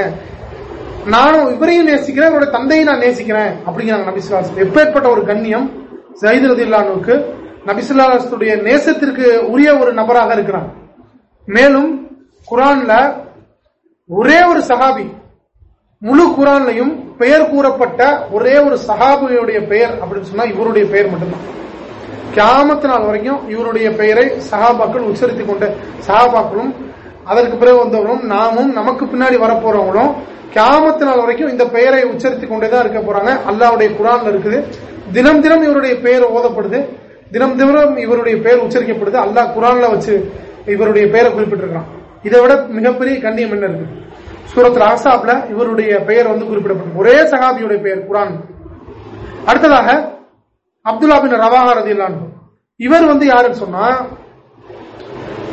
நானும் இவரையும் நேசிக்கிறேன் இவருடைய தந்தையும் நான் நேசிக்கிறேன் அப்படிங்கிறாங்க நபிசுல்லாஸ் எப்பேற்பட்ட ஒரு கண்ணியம். ஜயித் ரதில்லானுக்கு நபிசுல்லாசுடைய நேசத்திற்கு உரிய ஒரு நபராக இருக்கிறான். மேலும் குரான்ல ஒரே ஒரு சஹாபி முழு குரான்லையும் பெயர் கூறப்பட்ட ஒரே ஒரு சஹாபியுடைய பெயர் அப்படின்னு சொன்னா இவருடைய பெயர் மட்டும்தான். கியாமத்து நாள் வரைக்கும் இவருடைய பெயரை சஹாபாக்கள் உச்சரித்துக் கொண்ட சஹாபாக்களும் அதற்கு பிறகு வந்தவர்களும் நாமும் நமக்கு பின்னாடி வரப்போறவங்களும் கியாமத்து நாள் வரைக்கும் இந்த பெயரை உச்சரித்துக் கொண்டேதான் இருக்க போறாங்க. அல்லாவுடைய குரான்ல இருக்குது. தினம் தினம் இவருடைய பெயர் ஓதப்படுது. தினம் தினம் இவருடைய பெயர் உச்சரிக்கப்படுது. அல்லாஹ் குரான்ல வச்சு இவருடைய பெயரை குறிப்பிட்டிருக்கிறான். இதை விட மிகப்பெரிய கண்ணியம் என்ன இருக்கு சூரத்தில் ஆசாப்ல இவருடைய பெயர் வந்து குறிப்பிடப்படும். ஒரே சகாபியுடைய பெயர் குரான். அடுத்ததாக அப்துல்லா பின் ரவாஹா ரதிலான் இவர் வந்து யாருன்னு சொன்னா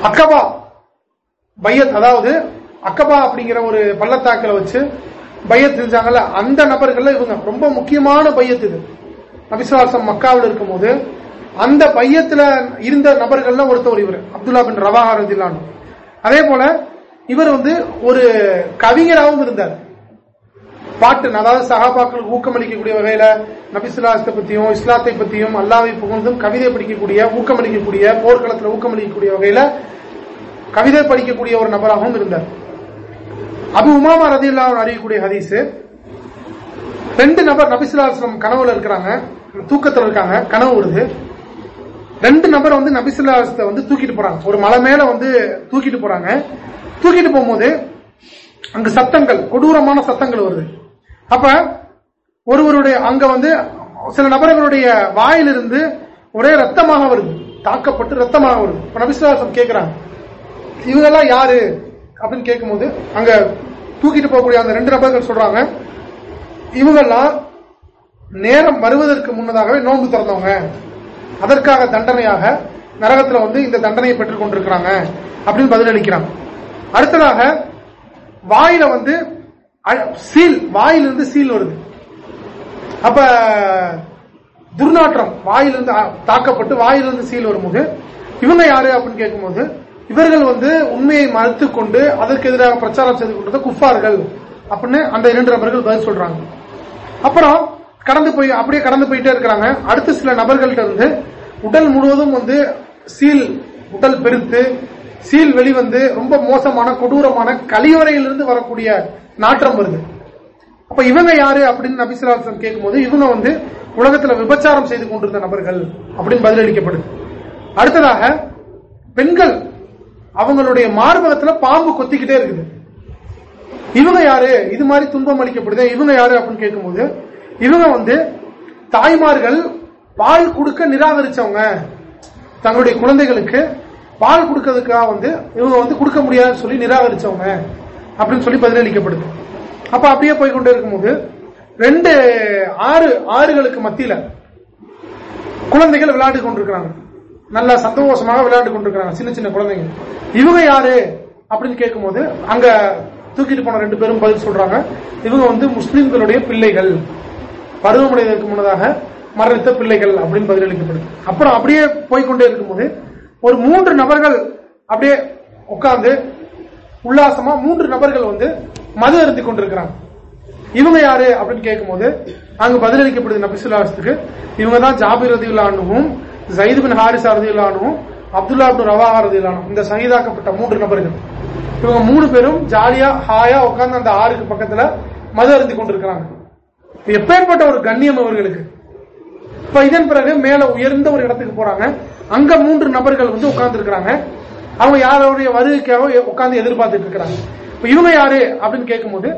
அக்கபா பையத் அதாவது அக்கபா அப்படிங்கிற ஒரு பள்ளத்தாக்கில் வச்சு பையத் செஞ்சாங்கல்ல அந்த நபர்கள்ல இவங்க. ரொம்ப முக்கியமான பையத் இது. நபிசுவாசம் மக்காவில் இருக்கும் போது அந்த பையத்துல இருந்த நபர்கள்ல ஒருத்தவர் இவர் அப்துல்லா பின் ரவாஹா ரதிலான் அதே போல இவர் வந்து ஒரு கவிஞராகவும் இருந்தார். பாட்டு அதாவது சகாபாக்களுக்கு ஊக்கமளிக்கக்கூடிய வகையில நபிசுல்லாசத்தை பத்தியும் இஸ்லாத்தை பத்தியும் அல்லாவை புகழ்ந்தும் கவிதை படிக்கக்கூடிய ஊக்கமளிக்கக்கூடிய போர்க்களத்தில் ஊக்கமளிக்கக்கூடிய வகையில கவிதை படிக்கக்கூடிய ஒரு நபராகவும் இருந்தார். அபு உமாமா ரதில்லா அறியக்கூடிய ஹதீஸ் ரெண்டு நபர் நபிசுல்லாஸ்லம் கனவுல இருக்கிறாங்க தூக்கத்தில் இருக்காங்க கனவு வருது. ரெண்டு நபர் வந்து நபிசுல்லாசத்தை வந்து தூக்கிட்டு போறாங்க. ஒரு மலை மேல வந்து தூக்கிட்டு போறாங்க. தூக்கிட்டு போகும்போது அங்கு சத்தங்கள் கொடூரமான சத்தங்கள் வருது. அப்ப ஒருவருடைய அங்க வந்து சில நபர்களுடைய வாயிலிருந்து ஒரே ரத்தமாக வருது. தாக்கப்பட்டு ரத்தமாக வருது. இப்ப நபிசுல்லாசம் கேட்கிறாங்க இவங்கெல்லாம் யாரு? அப்படின்னு கேட்கும்போது அங்க தூக்கிட்டு போகக்கூடிய அந்த ரெண்டு நபர்கள் சொல்றாங்க இவங்கெல்லாம் நேரம் வருவதற்கு முன்னதாகவே நோன்பு திறந்தவங்க. அதற்காக தண்டனையாக நரகத்துல வந்து இந்த தண்டனையை பெற்றுக் கொண்டிருக்கிறாங்க அப்படின்னு பதிலளிக்கிறாங்க. அடுத்ததாக வாயில வந்து சீல் வாயிலிருந்து சீல் வருது. அப்ப துர்நாற்றம் வாயிலிருந்து தாக்கப்பட்டு வாயிலிருந்து சீல் வரும்போது இவங்க யாரு அப்படின்னு கேட்கும்போது இவர்கள் வந்து உண்மையை மறுத்து கொண்டு அதற்கு எதிராக பிரச்சாரம் செய்து கொண்டது குஃபார்கள் அப்படின்னு அந்த இரண்டு நபர்கள் பதில் சொல்றாங்க. அப்புறம் கடந்து போய் அப்படியே கடந்து போயிட்டே இருக்கிறாங்க. அடுத்த சில நபர்கள்ட்ட இருந்து உடல் முழுவதும் வந்து சீல் உடல் பெருத்து சீல் வெளிவந்து ரொம்ப மோசமான கொடூரமான கழிவறையிலிருந்து வரக்கூடிய நாற்றம் வருது. அப்ப இவங்க யாரு அப்படின்னு நபிசுலாசன் கேட்கும்போது இவங்க வந்து உலகத்துல விபச்சாரம் செய்து கொண்டிருந்த நபர்கள் அப்படின்னு பதிலளிக்கப்படுது. அடுத்ததாக பெண்கள் அவங்களுடைய மார்பகத்துல பாம்பு கொத்திக்கிட்டே இருக்குது. இவங்க யாரு? இது மாதிரி துன்பம் அளிக்கப்படுது இவங்க யாரு அப்படின்னு கேட்கும்போது இவங்க வந்து தாய்மார்கள் பால் கொடுக்க நிராகரிச்சவங்க. தங்களுடைய குழந்தைகளுக்கு பால் கொடுக்கறதுக்காக வந்து இவங்க வந்து கொடுக்க முடியாதுன்னு சொல்லி நிராகரிச்சவங்க. அப்படின்னு சொல்லி பதிலளிக்கப்படுது. அப்ப அப்படியே போய் கொண்டே இருக்கும்போது ரெண்டு ஆறு ஆறுகளுக்கு மத்தியில குழந்தைகள் விளையாண்டு கொண்டிருக்கிறாங்க. நல்ல சந்தோஷமாக விளையாண்டு கொண்டிருக்கிறாங்க சின்ன சின்ன குழந்தைங்க இவங்க யாரு அப்படின்னு கேட்கும்போது அங்க தூக்கிட்டு போன ரெண்டு பேரும் பதில் சொல்றாங்க. இவங்க வந்து முஸ்லிம்களுடைய பிள்ளைகள். பருவமடைவதற்கு முன்னதாக மரணித்த பிள்ளைகள் அப்படின்னு பதிலளிக்கப்படுது. அப்புறம் அப்படியே போய்கொண்டே இருக்கும்போது ஒரு மூன்று நபர்கள் அப்படியே உட்கார்ந்து உல்லாசமா மூன்று நபர்கள் வந்து மது அருந்தி கொண்டிருக்கிறாங்க. இவங்க யாரு அப்படின்னு கேட்கும்போது அங்கு பதிலளிக்கப்படுது நபிசுல்லாசத்துக்கு இவங்க தான் ஜாபிர் ரதியுல்லானுவும் ஜயிது பின் ஹாரிஸ் ரதியுல்லானுவும் அப்துல்லா அப்து ரவா ரதியுல்லானும் இந்த சகிதாக்கப்பட்ட மூன்று நபர்கள். இவங்க மூணு பேரும் ஜாலியா ஹாயா உட்கார்ந்து அந்த ஆறுக்கு பக்கத்துல மது அருந்தி கொண்டிருக்கிறாங்க. எப்பேற்பட்ட ஒரு கண்ணியம் அவர்களுக்கு. இப்ப இதன் பிறகு மேல உயர்ந்த ஒரு இடத்துக்கு போறாங்க. அங்க மூன்று நபர்கள் வந்து உட்கார்ந்து இருக்கிறாங்க அவங்க யாரோடைய வருகைக்காக உட்கார்ந்து எதிர்பார்த்துட்டு இருக்கிறாங்க. இப்ப இவங்க யாரு அப்படின்னு கேட்கும்போது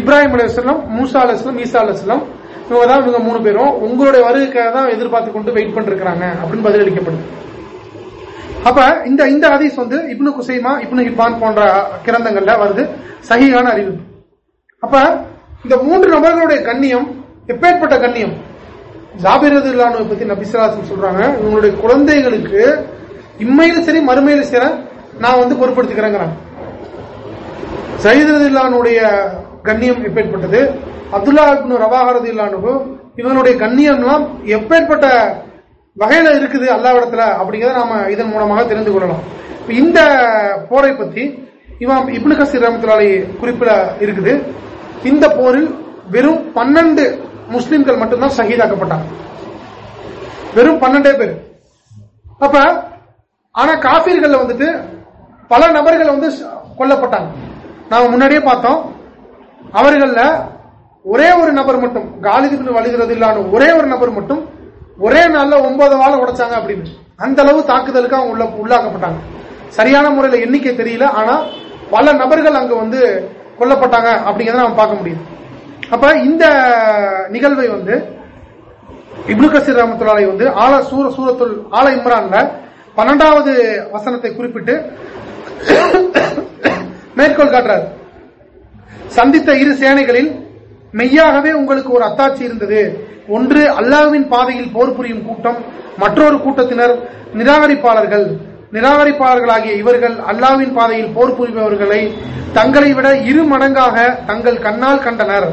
இப்ராஹிம் அலுவலம் மூசா அலுவலம் ஈசா அலுவலம் இவங்க தான் இவங்க மூணு பேரும் உங்களுடைய வருகைக்காக தான் எதிர்பார்த்து கொண்டு வெயிட் பண்ணிருக்கிறாங்க அப்படின்னு பதிலளிக்கப்படுது. அப்ப இந்த இந்த ஹதீஸ் வந்து இப்னு குசைமா இப்னு ஹிப்பான் போன்ற கிரந்தங்கள்ல வருது. சகியான அறிவு. அப்ப இந்த மூன்று நபர்களுடைய கண்ணியம் எப்பேற்பட்ட கண்ணியம்? ஜாபிரது இல்லானவை பத்தி நபிசராசன் சொல்றாங்க. இவங்களுடைய குழந்தைகளுக்கு இம்மையிலும் சரி மறுமையிலும் சரி நான் வந்து பொருட்படுத்திக்கிறேங்கிறேன் சயிதரது இல்லானுடைய கண்ணியம் எப்பேற்பட்டது? அப்துல்லா ரவாகரது இல்லானுக்கும் இவனுடைய கண்ணியம்லாம் எப்பேற்பட்ட வகையில இருக்குது அல்லாவிடத்துல அப்படிங்கறத நாம இதன் மூலமாக தெரிந்து கொள்ளலாம். இந்த போரை பத்தி இவன் இப்னு கசீர் ரஹமத்துல்லாலை குறிப்பிட இருக்குது. இந்த போரில் வெறும் பன்னெண்டு முஸ்லிம்கள் மட்டும்தான் சகிதாக்கப்பட்டாங்க வெறும் பன்னெண்டே பேர். அப்ப ஆனா காபீர்கள் வந்துட்டு பல நபர்கள் வந்து கொல்லப்பட்டாங்க. நாம முன்னாடியே பார்த்தோம். அவர்கள ஒரே ஒரு நபர் மட்டும் காலிதுக்கு வழிகிறது இல்லாமல் ஒரே ஒரு நபர் மட்டும் ஒரே நாள்ல ஒன்பது வாழை உடைச்சாங்க அப்படின்னு. அந்த அளவு தாக்குதலுக்கு அவங்க உள்ள உள்ளாக்கப்பட்டாங்க. சரியான முறையில் எண்ணிக்கை தெரியல. ஆனா பல நபர்கள் அங்க வந்து கொல்லப்பட்டாங்க அப்படிங்கறத நம்ம பார்க்க முடியும். அப்ப இந்த நிகழ்வை வந்து இப்னு கசீர் ரஹமத்துல்லாஹி வந்து ஆல சூர சூரத்துல் ஆல இம்ரான்ல பன்னெண்டாவது வசனத்தை குறிப்பிட்டு மேற்கோள் காட்டுறார். சந்தித்த இரு சேனைகளில் மெய்யாகவே உங்களுக்கு ஒரு அத்தாட்சி இருந்தது. ஒன்று அல்லாவின் பாதையில் போர் புரியும் கூட்டம் மற்றொரு கூட்டத்தினர் நிராகரிப்பாளர்கள். நிராகரிப்பாளர்களாகிய இவர்கள் அல்லாவின் பாதையில் போர் புரிபவர்களை தங்களை விட இரு மடங்காக தங்கள் கண்ணால் கண்டனர்.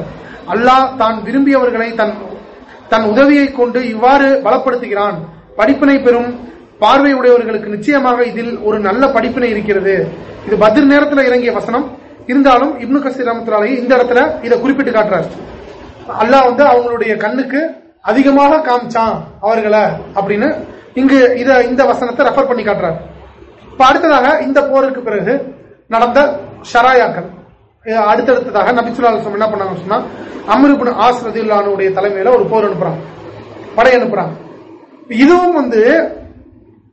அல்லாஹ் தான் விரும்பியவர்களை தன் தன் உதவியை கொண்டு இவ்வாறு பலப்படுத்துகிறான். படிப்பினை பெறும் பார்வை உடையவர்களுக்கு நிச்சயமாக இதில் ஒரு நல்ல படிப்பினை இருக்கிறது. இது பதில் நேரத்தில் இறங்கிய வசனம். இருந்தாலும் இப்னு கசீர் ரஹமத்துல்லாஹி இந்த இடத்துல இதை குறிப்பிட்டு காட்டுறாரு. அல்லாஹ் வந்து அவங்களுடைய கண்ணுக்கு அதிகமாக காமிச்சான் அவர்களை அப்படின்னு இங்கு இத இந்த வசனத்தை ரெஃபர் பண்ணி காட்டுறாரு. இப்ப அடுத்ததாக இந்த போருக்கு பிறகு நடந்த ஷராயாக்கள். அடுத்தடுத்ததாக நபிசுல்லா என்ன பண்ணாங்க சொன்னா அம்ருபின் ஆஸ் ரதியுல்லானுடைய தலைமையில ஒரு போர் அனுப்புறாங்க. படை அனுப்புறாங்க. இதுவும் வந்து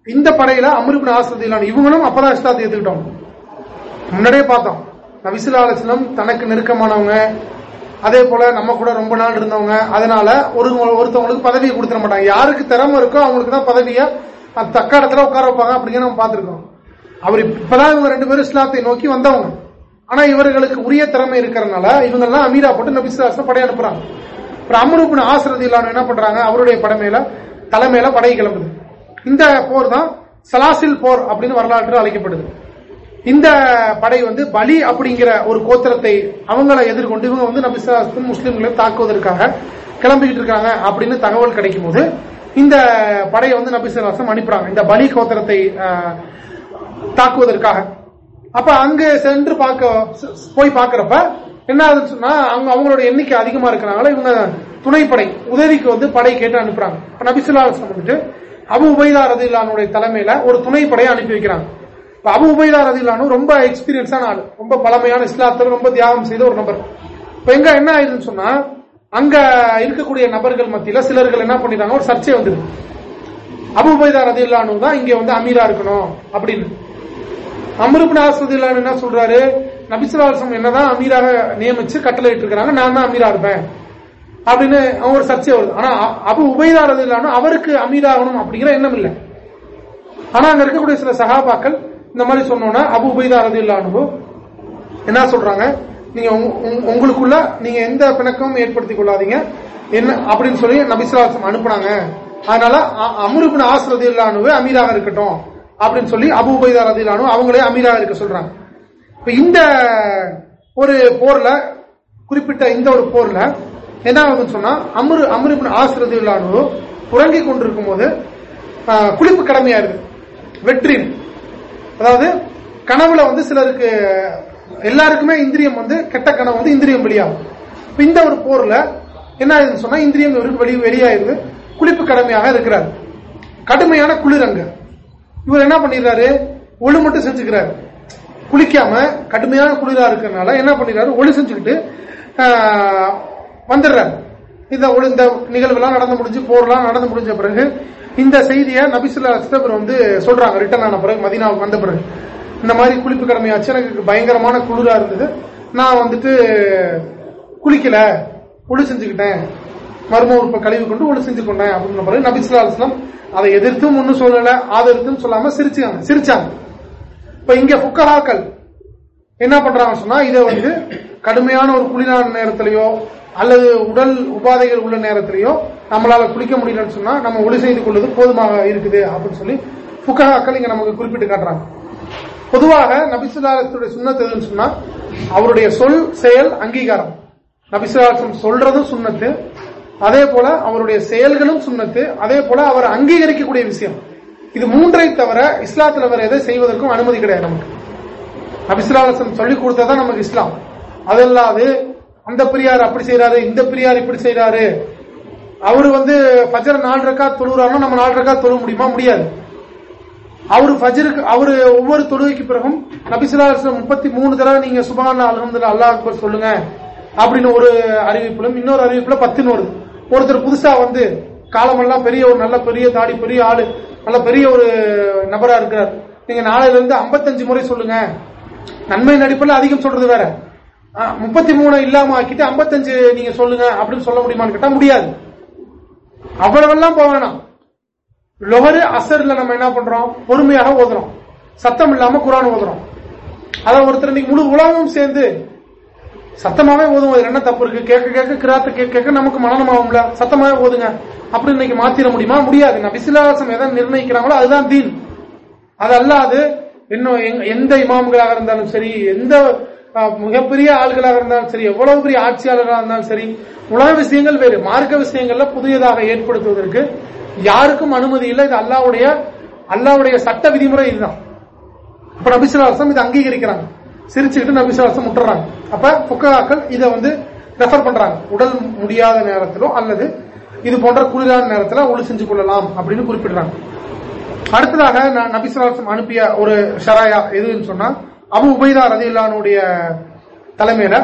இந்த படையில அம்ருபின் ஆஸ் ரதியுல்லான் இவங்களும் அப்பதான் இஷ்டாத்தை ஏத்துக்கிட்டோம் முன்னாடியே பார்த்தோம். நபிசுல்லா அலுவலம் தனக்கு நெருக்கமானவங்க அதே போல நம்ம கூட ரொம்ப நாள் இருந்தவங்க அதனால ஒரு ஒருத்தவங்களுக்கு பதவியை கொடுத்துட மாட்டாங்க. யாருக்கு திறமை இருக்கோ அவங்களுக்கு தான் பதவியை தக்க இடத்துல உட்கார வைப்பாங்க. அப்படிங்கிற நம்ம பார்த்துருக்கோம். அவர் இப்பதான் இவங்க ரெண்டு பேரும் இஸ்லாத்தை நோக்கி வந்தவங்க. ஆனா இவர்களுக்கு உரிய திறமை இருக்கிறதுனால இவங்க எல்லாம் அமீரா போட்டு நபிசுலாச படை அனுப்புறாங்க. அப்புறம் அமருபின் ஆசிரதி இல்லாம என்ன பண்றாங்க? அவருடைய படமையில தலைமையில படை கிளம்புது. இந்த போர் தான் சலாசில் போர் அப்படின்னு வரலாற்று அழைக்கப்படுது. இந்த படை வந்து பலி அப்படிங்கிற ஒரு கோத்திரத்தை அவங்கள எதிர்கொண்டு இவங்க வந்து நபிசுலாசத்தின் முஸ்லீம்களை தாக்குவதற்காக கிளம்பிக்கிட்டு இருக்காங்க அப்படின்னு தகவல் கிடைக்கும் போது இந்த படையை வந்து நபிசராசம் அனுப்புறாங்க. இந்த பலி கோத்திரத்தை தாக்குவதற்காக. அப்ப அங்கு சென்று பார்க்க போய் பாக்குறப்ப என்ன ஆகுதுன்னு சொன்னா அவங்க அவங்களோட எண்ணிக்கை அதிகமா இருக்கிறனால இவங்க துணைப்படை உதவிக்கு வந்து படை கேட்டு அனுப்புறாங்க. இப்ப நபிசுல்லாசம் வந்துட்டு அபு உபைதா ரதில்லானுடைய தலைமையில ஒரு துணைப்படையை அனுப்பி வைக்கிறாங்க. இப்ப அபு உபைதா ரதில்லானு ரொம்ப எக்ஸ்பீரியன்ஸான ஆள். ரொம்ப பழமையான இஸ்லாத்தில் ரொம்ப தியாகம் செய்த ஒரு நபர். இப்ப எங்க என்ன ஆயிடுதுன்னு சொன்னா அங்க இருக்கக்கூடிய நபர்கள் மத்தியில சிலர்கள் என்ன பண்ணிட்டாங்க? ஒரு சர்ச்சை வந்துருக்கு அபு உபைதா ரதில்லானு தான் இங்க வந்து அமீரா இருக்கணும் அப்படின்னு. அமருபின் ஆஸ்வதில்லான் என்ன சொல்றாரு? நபிசுலாசம் என்னதான் அமீராக நியமிச்சு கட்டளை இருக்கிறாங்க நான் தான் அமீரா இருப்பேன் அப்படின்னு அவங்க ஒரு சர்ச்சை வருது. ஆனா அ- அபு உபைதா ரதில்லானு அவருக்கு அமீராகணும் அப்படிங்கிற எண்ணம் இல்லை. ஆனா அங்க இருக்கக்கூடிய சில சகாபாக்கள் இந்த மாதிரி சொன்னோன்னா அபு உபைதா ரதில்லானு என்ன சொல்றாங்க? நீங்க உங்களுக்குள்ள நீங்க எந்த பிணக்கமும் ஏற்படுத்திக் கொள்ளாதீங்க. என்ன அப்படின்னு சொல்லி நபிசுலாசம் அனுப்புனாங்க. அதனால அ- அம்ருபின் ஆஸ் ரதில்லானுவே அமீராக இருக்கட்டும் அப்படின்னு சொல்லி அபு உபைதா ரதில்லானு அவங்களே அமீராக இருக்க சொல்றாங்க. இப்ப இந்த ஒரு போர்ல குறிப்பிட்ட இந்த ஒரு போர்ல என்ன ஆகுதுன்னு சொன்னா அமரு அமருபின் ஆஸ் ரதில்லானு உறங்கிக் கொண்டிருக்கும் போது ஆஹ், குளிப்பு கடமையாயிருது வெற்றி அதாவது கனவுல வந்து சிலருக்கு எல்லாருக்குமே இந்திரியம் வந்து கெட்ட கனவு வந்து இந்திரியம் வெளியாகும். இந்த ஒரு போர்ல என்ன ஆகுதுன்னு சொன்னா இந்திரியம் இவருக்கு வெளி வெளியாயிருது குளிப்பு கடமையாக இருக்கிறார். கடுமையான குளிர் அங்க இவர் என்ன பண்ணிடுறாரு? ஒளி மட்டும் செஞ்சுக்கிறாரு. குளிக்காம கடுமையான குளிரா இருக்கிறதுனால என்ன பண்ணிடுறாரு? ஒளி செஞ்சுக்கிட்டு வந்துடுறாரு. இந்த ஒளி இந்த நிகழ்வுலாம் நடந்து முடிஞ்சு போர்லாம் நடந்து முடிஞ்ச பிறகு இந்த செய்தியை நபிசுல்லா சிதம்பரம் வந்து சொல்றாங்க ரிட்டர்ன் ஆன பிறகு மதினாவுக்கு வந்த பிறகு. இந்த மாதிரி குளிப்பு கடமையாச்சு. எனக்கு பயங்கரமான குளிரா இருந்தது. நான் வந்துட்டு குளிக்கல ஒளி செஞ்சுக்கிட்டேன். மர்ம உறுப்பை கழிவு கொண்டு ஒளி செஞ்சு கொண்டேன் அப்படின்ற பிறகு நபிசுல்லா அலுவலம் அதை எதிர்த்தும் ஒன்னும் சொல்லல ஆதரித்தும் சொல்லாம சிரிச்சாங்க சிரிச்சாங்க. இப்ப இங்க புக்கஹாக்கள் என்ன பண்றாங்க சொன்னா இதை வந்து கடுமையான ஒரு குளிரான நேரத்திலேயோ அல்லது உடல் உபாதைகள் உள்ள நேரத்திலேயோ நம்மளால குளிக்க முடியலன்னு சொன்னா நம்ம ஒளி செய்து கொள்வது போதுமாக இருக்குது அப்படின்னு சொல்லி புக்கஹாக்கள் இங்க நமக்கு குறிப்பிட்டு காட்டுறாங்க. பொதுவாக நபிசுல்லாத்துடைய சுண்ணத்து எதுன்னு சொன்னா அவருடைய சொல் செயல் அங்கீகாரம். நபிசுல்லாசம் சொல்றதும் சுண்ணத்து அதே போல அவருடைய செயல்களும் சுண்ணத்து அதே போல அவர் அங்கீகரிக்கக்கூடிய விஷயம். இது மூன்றை தவிர இஸ்லாத்துல வேற எதை செய்வதற்கும் அனுமதி கிடையாது நமக்கு. நபிசுல்லாசம் சொல்லிக் கொடுத்ததான் நமக்கு இஸ்லாம். அதல்லாது அந்த பிரியார் அப்படி செய்யறாரு இந்த பிரியார் இப்படி செய்யறாரு அவரு வந்து ஃபஜர் நாலு ரக்கா தொழுகிறாருன்னா நம்ம நாலு ரக்கா தொழ முடியுமா? முடியாது. அவரு ஃபஜருக்கு அவரு ஒவ்வொரு தொழுகைக்கு பிறகும் நபிசுல்லா முப்பத்தி மூணு தடவை நீங்க சுபான அலமதுல்லா அல்லாஹ் அக்பர் சொல்லுங்க அப்படின்னு ஒரு அறிவிப்பிலும் இன்னொரு அறிவிப்புல பத்துன்னு வருது. ஒருத்தர் புதுசா வந்து காலமெல்லாம் பெரிய ஒரு நல்ல பெரிய தாடி பெரிய ஆளு நல்ல பெரிய ஒரு நபரா இருக்கிறார் நீங்க நாளையில இருந்து 55 முறை சொல்லுங்க. நன்மை நடிப்புல அதிகம் சொல்றது வேற. முப்பத்தி மூணு இல்லாம ஆக்கிட்டு ஐம்பத்தஞ்சு நீங்க சொல்லுங்க அப்படின்னு சொல்ல முடியுமான்னு கேட்டா முடியாது. அவ்வளவெல்லாம் போக வேணாம். லொஹரு அசர்ல நம்ம என்ன பண்றோம்? பொறுமையாக ஓதுறோம். சத்தம் இல்லாம குரான் ஓதுறோம். அதான் ஒருத்தர் நீங்க முழு உலகமும் சேர்ந்து சத்தமாவே ஓதும். என்ன தப்பு இருக்கு? கேட்க கேட்க கிராத்த கேட்க கேட்க நமக்கு மனநம் ஆகும்ல சத்தமாவே ஓதுங்க. அப்படி இன்னைக்கு மாத்திர முடியுமா? முடியாது நான் விசிலாசம் எதை நிர்ணயிக்கிறாங்களோ அதுதான் தீன். அது அல்லாது இன்னும் எந்த இமாம்களாக இருந்தாலும் சரி எந்த மிகப்பெரிய ஆள்களாக இருந்தாலும் சரி எவ்வளவு பெரிய ஆட்சியாளர்களாக இருந்தாலும் சரி உலக விஷயங்கள் வேறு. மார்க்க விஷயங்கள்ல புதியதாக ஏற்படுத்துவதற்கு யாருக்கும் அனுமதி இல்லை. இது அல்லாவுடைய அல்லாவுடைய சட்ட விதிமுறை இதுதான். அப்ப நபிசுலாசம் இதை அங்கீகரிக்கிறாங்க. சிரிச்சுக்கிட்டு நபிசுலாசம் முட்டுறாங்க. அப்ப புக்காக்கள் இதை வந்து ரெஃபர் பண்றாங்க. உடல் முடியாத நேரத்திலோ அல்லது இது போன்ற குளிரான நேரத்தில் ஒளி செஞ்சு கொள்ளலாம் அப்படின்னு குறிப்பிடுறாங்க. அடுத்ததாக நான் நபிசுலாசம் அனுப்பிய ஒரு ஷராயா எதுன்னு சொன்னா அபு உபைதா ரதியுல்லானுடைய தலைமையில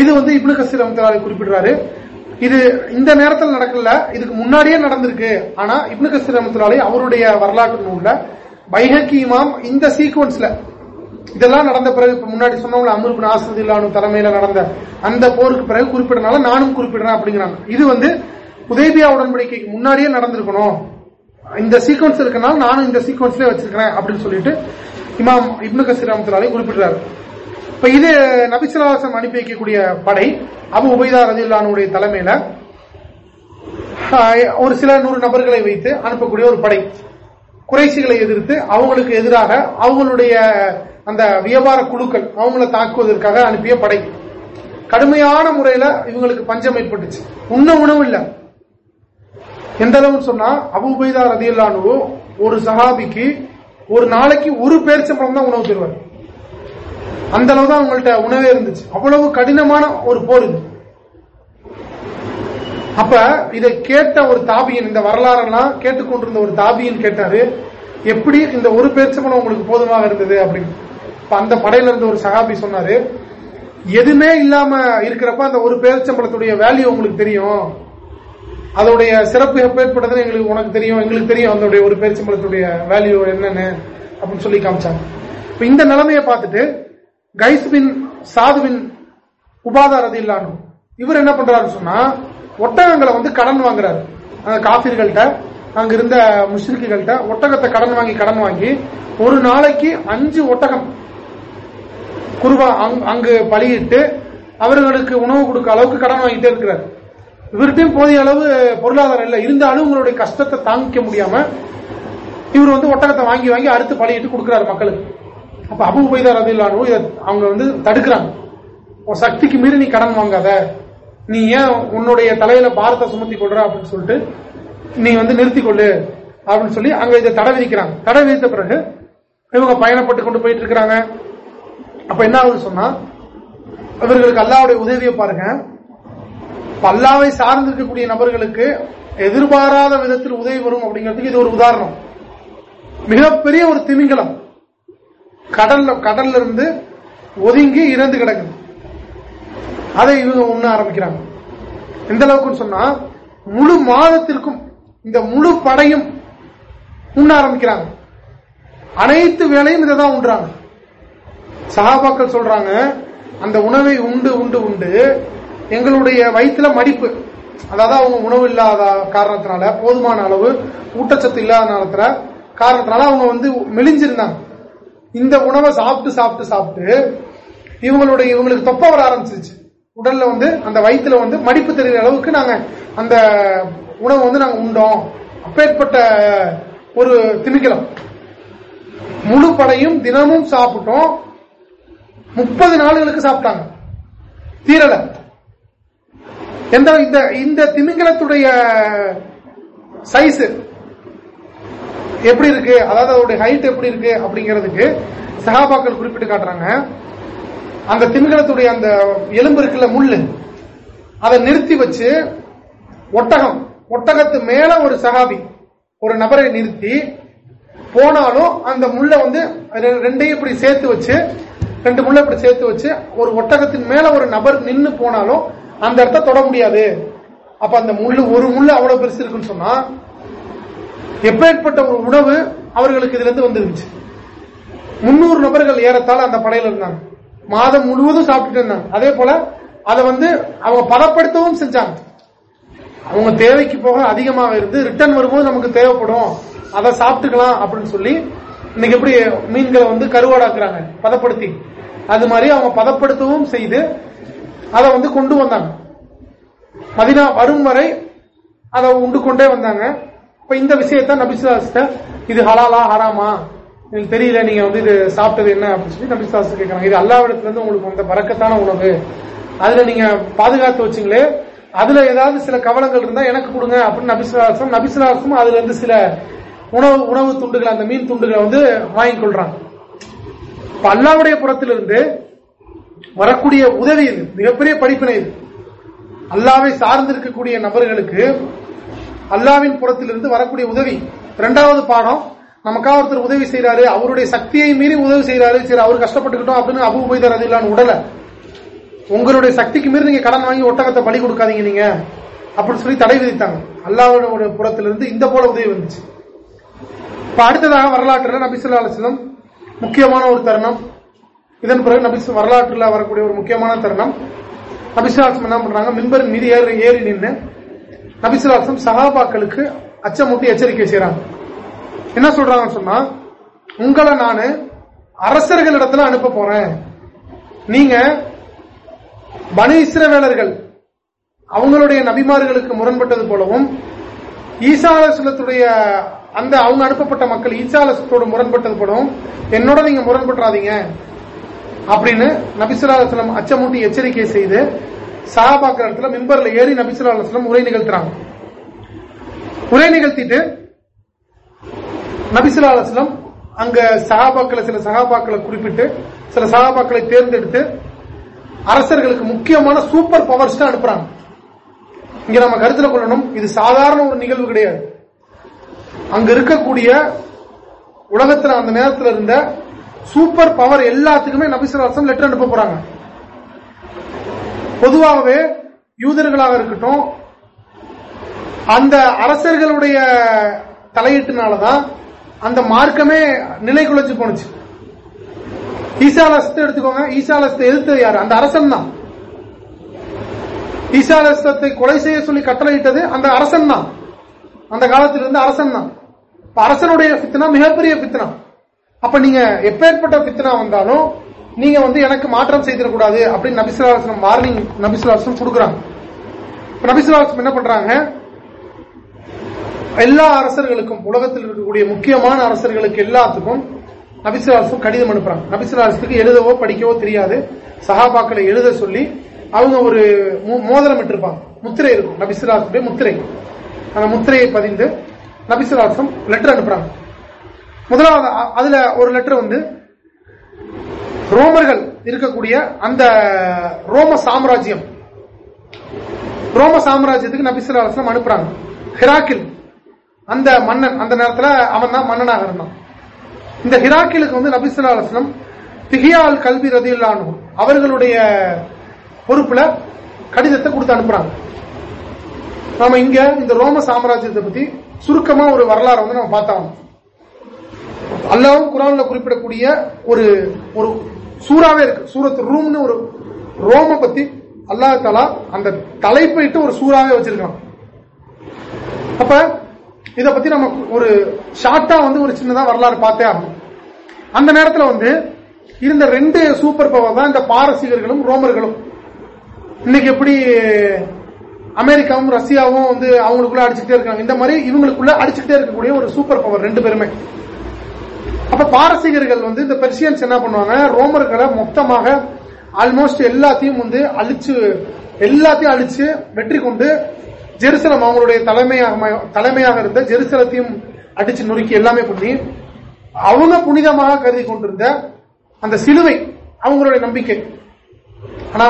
இது வந்து இப்னு கசீர் ரஹ்மத்துல்லாஹி குறிப்பிடுறாரு. இது இந்த நேரத்தில் நடக்கல இதுக்கு முன்னாடியே நடந்திருக்கு. ஆனா இப்னு கசீர் ரஹ்மத்துல்லாஹி அவருடைய வரலாற்று நூல்ல பைஹக்கி இமாம் இந்த சீக்வன்ஸ்ல இதெல்லாம் நடந்த பிறகு இப்ப முன்னாடி சொன்னவங்க அமர் பின் ஆசதில்லானு தலைமையில நடந்த அந்த போருக்கு பிறகு குறிப்பிடனால நானும் குறிப்பிடுறேன் அப்படிங்கிறாங்க. இது வந்து உதேபியா உடன்படிக்கைக்கு முன்னாடியே நடந்திருக்கணும். இந்த சீக்வன்ஸ் இருக்கனால நானும் இந்த சீக்வன்ஸ்லயே வச்சிருக்கிறேன் அப்படின்னு சொல்லிட்டு இமாம் இப்னு கசீர் ரஹ்மத்துல்லாஹி குறிப்பிடுறாரு. இப்ப இது நபிசுல்லாசம் அனுப்பி வைக்கக்கூடிய படை அபு உபைதா ரதியுல்லானுடைய தலைமையில ஒரு சில நூறு நபர்களை வைத்து அனுப்பக்கூடிய ஒரு படை. குறைசிகளை எதிர்த்து அவங்களுக்கு எதிராக அவங்களுடைய அந்த வியாபார குழுக்கள் அவங்கள தாக்குவதற்காக அனுப்பிய படை. கடுமையான முறையில இவங்களுக்கு பஞ்சம் ஏற்பட்டுச்சு. உண்ண உணவு இல்ல. எந்த அளவுன்னு சொன்னா அபு உபைதா ரதியுல்லானு ஒரு சஹாபிக்கு ஒரு நாளைக்கு ஒரு பேரிச்சம்பளம் தான் உணவு தருவார். அந்த அளவு தான் அவங்கள்ட்ட உணவே இருந்துச்சு. அவ்வளவு கடினமான ஒரு போர் இது. அப்ப இதை கேட்ட ஒரு தாபியன் இந்த வரலாறெல்லாம் கேட்டுக்கொண்டிருந்த ஒரு தாபியன் கேட்டாரு எப்படி இந்த ஒரு பேச்சம்பளம் உங்களுக்கு போதுமாக இருந்தது? அப்படின்னு. அந்த படையில இருந்த ஒரு சகாபி சொன்னாரு எதுவுமே இல்லாம இருக்கிறப்ப அந்த ஒரு பேரிச்சம்பளத்துடைய வேல்யூ உங்களுக்கு தெரியும். அதோடைய சிறப்பு எப்பேற்பட்டதுன்னு எங்களுக்கு உனக்கு தெரியும் எங்களுக்கு தெரியும் அதனுடைய ஒரு பேரிச்சம்பளத்துடைய வேல்யூ என்னன்னு அப்படின்னு சொல்லி காமிச்சாங்க. இப்ப இந்த நிலைமையை பார்த்துட்டு கைஸ்பின் சாதுவின் சாது பின் உபாதா இவர் என்ன பண்றாரு சொன்னா ஒட்டகங்களை வந்து கடன் வாங்குறாரு. அந்த காபிர்கள்ட்ட அங்க இருந்த முஸ்லிக்குகள்கிட்ட ஒட்டகத்தை கடன் வாங்கி கடன் வாங்கி ஒரு நாளைக்கு அஞ்சு ஒட்டகம் குருபா அங்- அங்கு பலியிட்டு அவர்களுக்கு உணவு கொடுக்க அளவுக்கு கடன் வாங்கிட்டே இருக்கிறார். இவர்கிட்டையும் போதிய அளவு பொருளாதாரம் இல்லை. இருந்தாலும் உங்களுடைய கஷ்டத்தை தாங்கிக்க முடியாம இவர் வந்து ஒட்டகத்தை வாங்கி வாங்கி அறுத்து பலியிட்டு கொடுக்கிறாரு மக்களுக்கு. அப்ப அபு உபைதா ரதில்லானு இதை அவங்க வந்து தடுக்கிறாங்க. உன் சக்திக்கு மீறி நீ கடன் வாங்காத. நீ ஏன் உன்னுடைய தலையில பாரத்தை சுமத்தி கொள்ற அப்படின்னு சொல்லிட்டு நீ வந்து நிறுத்திக் கொள்ளு அப்படின்னு சொல்லி அங்க இதை தடை விதிக்கிறாங்க. தடை விதித்த பிறகு இவங்க பயணப்பட்டு கொண்டு போயிட்டு இருக்கிறாங்க. அப்ப என்ன ஆகுது சொன்னா இவர்களுக்கு அல்லாவுடைய உதவியை பாருங்க. அல்லாவை சார்ந்து இருக்கக்கூடிய நபர்களுக்கு எதிர்பாராத விதத்தில் உதவி வரும் அப்படிங்கிறதுக்கு இது ஒரு உதாரணம். மிகப்பெரிய ஒரு திமிங்கலம். கடல்ல கடல்ல இருந்து ஒதுங்கி இறந்து கிடக்குது. அதை இவங்க உண்ண ஆரம்பிக்கிறாங்க. எந்த அளவுக்குன்னு சொன்னா முழு மாதத்திற்கும் இந்த முழு படையும் உண்ண ஆரம்பிக்கிறாங்க. அனைத்து வேலையும் இதை தான் உண்றாங்க. சகாபாக்கள் சொல்றாங்க அந்த உணவை உண்டு உண்டு உண்டு எங்களுடைய வயிற்றுல மடிப்பு. அதாவது அவங்க உணவு இல்லாத காரணத்தினால போதுமான அளவு ஊட்டச்சத்து இல்லாத நேரத்துல காரணத்தினால அவங்க வந்து மெலிஞ்சிருந்தாங்க. இந்த உணவை சாப்பிட்டு சாப்பிட்டு சாப்பிட்டு இவங்களுடைய இவங்களுக்கு தொப்பை வர ஆரம்பிச்சிருச்சு. உடல்ல வந்து அந்த வயிற்றுல வந்து மடிப்பு தெரிகிற அளவுக்கு நாங்க அந்த உணவை வந்து நாங்க உண்டோம். அப்பேற்பட்ட ஒரு திமிங்கலம். முழு படையும் தினமும் சாப்பிட்டோம். முப்பது நாளுகளுக்கு சாப்பிட்டாங்க. தீரலை. எந்த இந்த இந்த திமிங்கலத்துடைய சைஸ் எப்படி இருக்கு? அதாவது அதோடைய ஹைட் எப்படி இருக்கு? அப்படிங்கிறதுக்கு சகாபாக்கள் குறிப்பிட்டு காட்டுறாங்க. அந்த திமிங்கலத்துடைய அந்த எலும்பு இருக்குல்ல முள்ளு. அதை நிறுத்தி வச்சு ஒட்டகம். ஒட்டகத்து மேல ஒரு சகாபி ஒரு நபரை நிறுத்தி போனாலும் அந்த முள்ளை வந்து ரெண்டையும் இப்படி சேர்த்து வச்சு ரெண்டு முள்ள இப்படி சேர்த்து வச்சு ஒரு ஒட்டகத்தின் மேல ஒரு நபர் நின்று போனாலும் அந்த இடத்த தொட முடியாது. அப்ப அந்த முள்ளு ஒரு முள்ளு அவ்வளவு பெருசு இருக்குன்னு சொன்னா எப்பேற்பட்ட ஒரு உணவு அவர்களுக்கு இதுல இருந்து வந்துருந்துச்சு. முன்னூறு நபர்கள் ஏறத்தாழ அந்த படையில இருந்தாங்க. மாதம் முழுவதும் சாப்பிட்டுட்டு இருந்தாங்க. அதே போல அதை வந்து அவங்க பதப்படுத்தவும் செஞ்சாங்க. அவங்க தேவைக்கு போக அதிகமாக இருந்து ரிட்டர்ன் வரும்போது நமக்கு தேவைப்படும். அதை சாப்பிட்டுக்கலாம் அப்படின்னு சொல்லி இன்னைக்கு எப்படி மீன்களை வந்து கருவாடாக்குறாங்க பதப்படுத்தி. அது மாதிரி அவங்க பதப்படுத்தவும் செய்து அதை வந்து கொண்டு வந்தாங்க. மதினா வரும் வரை அதை உண்டு கொண்டே வந்தாங்க. இப்ப இந்த விஷயத்த நபிசுலாஸ்ட இது ஹலாலா ஹராமா? எனக்கு தெரியல நீங்க வந்து இது சாப்பிட்டது என்ன அப்படின்னு சொல்லி நபிசுலாஸ் கேட்கறாங்க. இது அல்லாவிடத்துல இருந்து உங்களுக்கு வந்த பறக்கத்தான உணவு. அதுல நீங்க பாதுகாத்து வச்சீங்களே அதுல ஏதாவது சில கவலங்கள் இருந்தா எனக்கு கொடுங்க அப்படின்னு நபிசுலாசம் நபிசுலாசம் அதுல இருந்து சில உணவு உணவு துண்டுகள் அந்த மீன் துண்டுகளை வந்து வாங்கி கொள்றாங்க. இப்ப அல்லாவுடைய புறத்திலிருந்து வரக்கூடிய உதவி இது மிகப்பெரிய படிப்பினை இது. அல்லாவை சார்ந்து இருக்கக்கூடிய நபர்களுக்கு அல்லாவின் புறத்திலிருந்து வரக்கூடிய உதவி. இரண்டாவது பாடம் நமக்காக ஒருத்தர் உதவி செய்யறாரு அவருடைய சக்தியை மீறி உதவி செய்யறாரு சரி அவர் கஷ்டப்பட்டுக்கிட்டோம் அப்படின்னு அபு உபைதர் அதில்லான்னு உடல. உங்களுடைய சக்திக்கு மீறி நீங்க கடன் வாங்கி ஒட்டகத்தை பலி கொடுக்காதீங்க நீங்க அப்படின்னு சொல்லி தடை விதித்தாங்க. அல்லாவோட புறத்திலிருந்து இந்த போல உதவி வந்துச்சு. இப்ப அடுத்ததாக வரலாற்றுல நபிசுல்லா அலிஸ்லம் முக்கியமான ஒரு தருணம். இதன் பிறகு நபி வரலாற்றில் வரக்கூடிய ஒரு முக்கியமான தருணம். நபிசுலாசம் என்ன பண்றாங்க? மின்பர் மீது ஏறி ஏறி நின்று நபிசுலாசம் சகாபாக்களுக்கு அச்சமூட்டி எச்சரிக்கை செய்யறாங்க என்ன சொல்றாங்கன்னு சொன்னா உங்களை நானு அரசர்களிடத்துல அனுப்ப போறேன். நீங்க பனி இஸ்ரவேலர்கள் அவங்களுடைய நபிமார்களுக்கு முரண்பட்டது போலவும் ஈசாலசுலத்துடைய அந்த அவங்க அனுப்பப்பட்ட மக்கள் ஈசாலசத்தோடு முரண்பட்டது போலவும் என்னோட நீங்க முரண்பட்டுறாதீங்க. அப்படின்னு நபிசுல்லா அச்சமூட்டி எச்சரிக்கை செய்து சஹாபாக்கிற இடத்துல மின்பர்ல ஏறி நபிசுல்லா உரை நிகழ்த்துறாங்க உரை நிகழ்த்திட்டு நபிசுல்லா அங்க சகாபாக்களை சில சகாபாக்களை குறிப்பிட்டு சில சகாபாக்களை தேர்ந்தெடுத்து அரசர்களுக்கு முக்கியமான சூப்பர் பவர்ஸ் அனுப்புறாங்க. இங்க நம்ம கருத்துல கொள்ளணும் இது சாதாரண ஒரு நிகழ்வு கிடையாது. அங்க இருக்கக்கூடிய உலகத்துல அந்த நேரத்தில் இருந்த சூப்பர் பவர் எல்லாத்துக்குமே நபிசுலாசம் லெட்டர் அனுப்ப போறாங்க. பொதுவாகவே யூதர்களாக இருக்கட்டும் அந்த அரசர்களுடைய தலையீட்டுனாலதான் அந்த மார்க்கமே நிலை குலைச்சு போனுச்சு ஈசாலசத்தை எடுத்துக்கோங்க. ஈசாலசத்தை எதிர்த்தது யாரு? அந்த அரசன் தான் ஈசாலசத்தை கொலை செய்ய சொல்லி கட்டளையிட்டது அந்த அரசன் தான் அந்த காலத்திலிருந்து அரசன் தான் அரசனுடைய பித்தனா மிகப்பெரிய பித்தனா அப்ப நீங்க எப்பேற்பட்ட பித்தனா வந்தாலும் நீங்க வந்து எனக்கு மாற்றம் செய்திடக்கூடாது அப்படின்னு நபிசுலாசனம் வார்னிங் நபிசுலாசனம் கொடுக்குறாங்க. நபிசுலாசனம் என்ன பண்றாங்க? எல்லா அரசர்களுக்கும் உலகத்தில் இருக்கக்கூடிய முக்கியமான அரசர்களுக்கு எல்லாத்துக்கும் நபிசுலாசம் கடிதம் அனுப்புறாங்க. நபிசுலாசத்துக்கு எழுதவோ படிக்கவோ தெரியாது. சகாபாக்களை எழுத சொல்லி அவங்க ஒரு மோதிரம் இட்டிருப்பாங்க. முத்திரை இருக்கும். நபிசுலாசத்துடைய முத்திரை. அந்த முத்திரையை பதிந்து நபிசுலாசம் லெட்டர் அனுப்புறாங்க. முதலாவது அதுல ஒரு லெட்டர் வந்து ரோமர்கள் இருக்கக்கூடிய அந்த ரோம சாம்ராஜ்யம். ரோம சாம்ராஜ்யத்துக்கு நபிசுலாசம் அனுப்புறாங்க. ஹிராக்கில் அந்த மன்னன் அந்த நேரத்தில் அவன் தான் மன்னனாக இருந்தான். இந்த ஹிராக்கிலுக்கு வந்து நபிசுல்லா அலுவலம் திகியால் கல்வி ரதியுல்லானு அவர்களுடைய பொறுப்புல கடிதத்தை கொடுத்து அனுப்புறாங்க. நாம இங்க இந்த ரோம சாம்ராஜ்யத்தை பத்தி சுருக்கமா ஒரு வரலாறு வந்து நம்ம பார்த்தோம் அல்லாவும் குரான்ல குறிப்பிடக்கூடிய ஒரு ஒரு சூறாவே இருக்கு. சூரத் ரூம்னு ஒரு ரோம பத்தி அல்லா தலா அந்த தலைப்பைட்டு ஒரு சூறாவே வச்சிருக்கான். அப்ப இத பத்தி நம்ம ஒரு ஷார்ட்டா வந்து ஒரு சின்னதா வரலாறு பார்த்தே ஆகும் அந்த நேரத்தில் வந்து இருந்த ரெண்டு சூப்பர் பவர் தான் இந்த பாரசீகர்களும் ரோமர்களும். இன்னைக்கு எப்படி அமெரிக்காவும் ரஷ்யாவும் வந்து அவங்களுக்குள்ள அடிச்சுட்டே இருக்காங்க. இந்த மாதிரி இவங்களுக்குள்ள அடிச்சுட்டே இருக்கக்கூடிய ஒரு சூப்பர் பவர் ரெண்டு பேருமே. அப்ப பாரசீகர்கள் வந்து இந்த பெர்சியன்ஸ் என்ன பண்ணுவாங்க? ரோமர்களை மொத்தமாக ஆல்மோஸ்ட் எல்லாத்தையும் வந்து அழிச்சு எல்லாத்தையும் அழிச்சு வெற்றி கொண்டு ஜெருசலம் அவங்களுடைய தலைமையாக தலைமையாக இருந்த ஜெருசலத்தையும் அடிச்சு நொறுக்கி எல்லாமே பண்ணி அவங்க புனிதமாக கருதி கொண்டிருந்த அந்த சிலுவை அவங்களுடைய நம்பிக்கை. ஆனா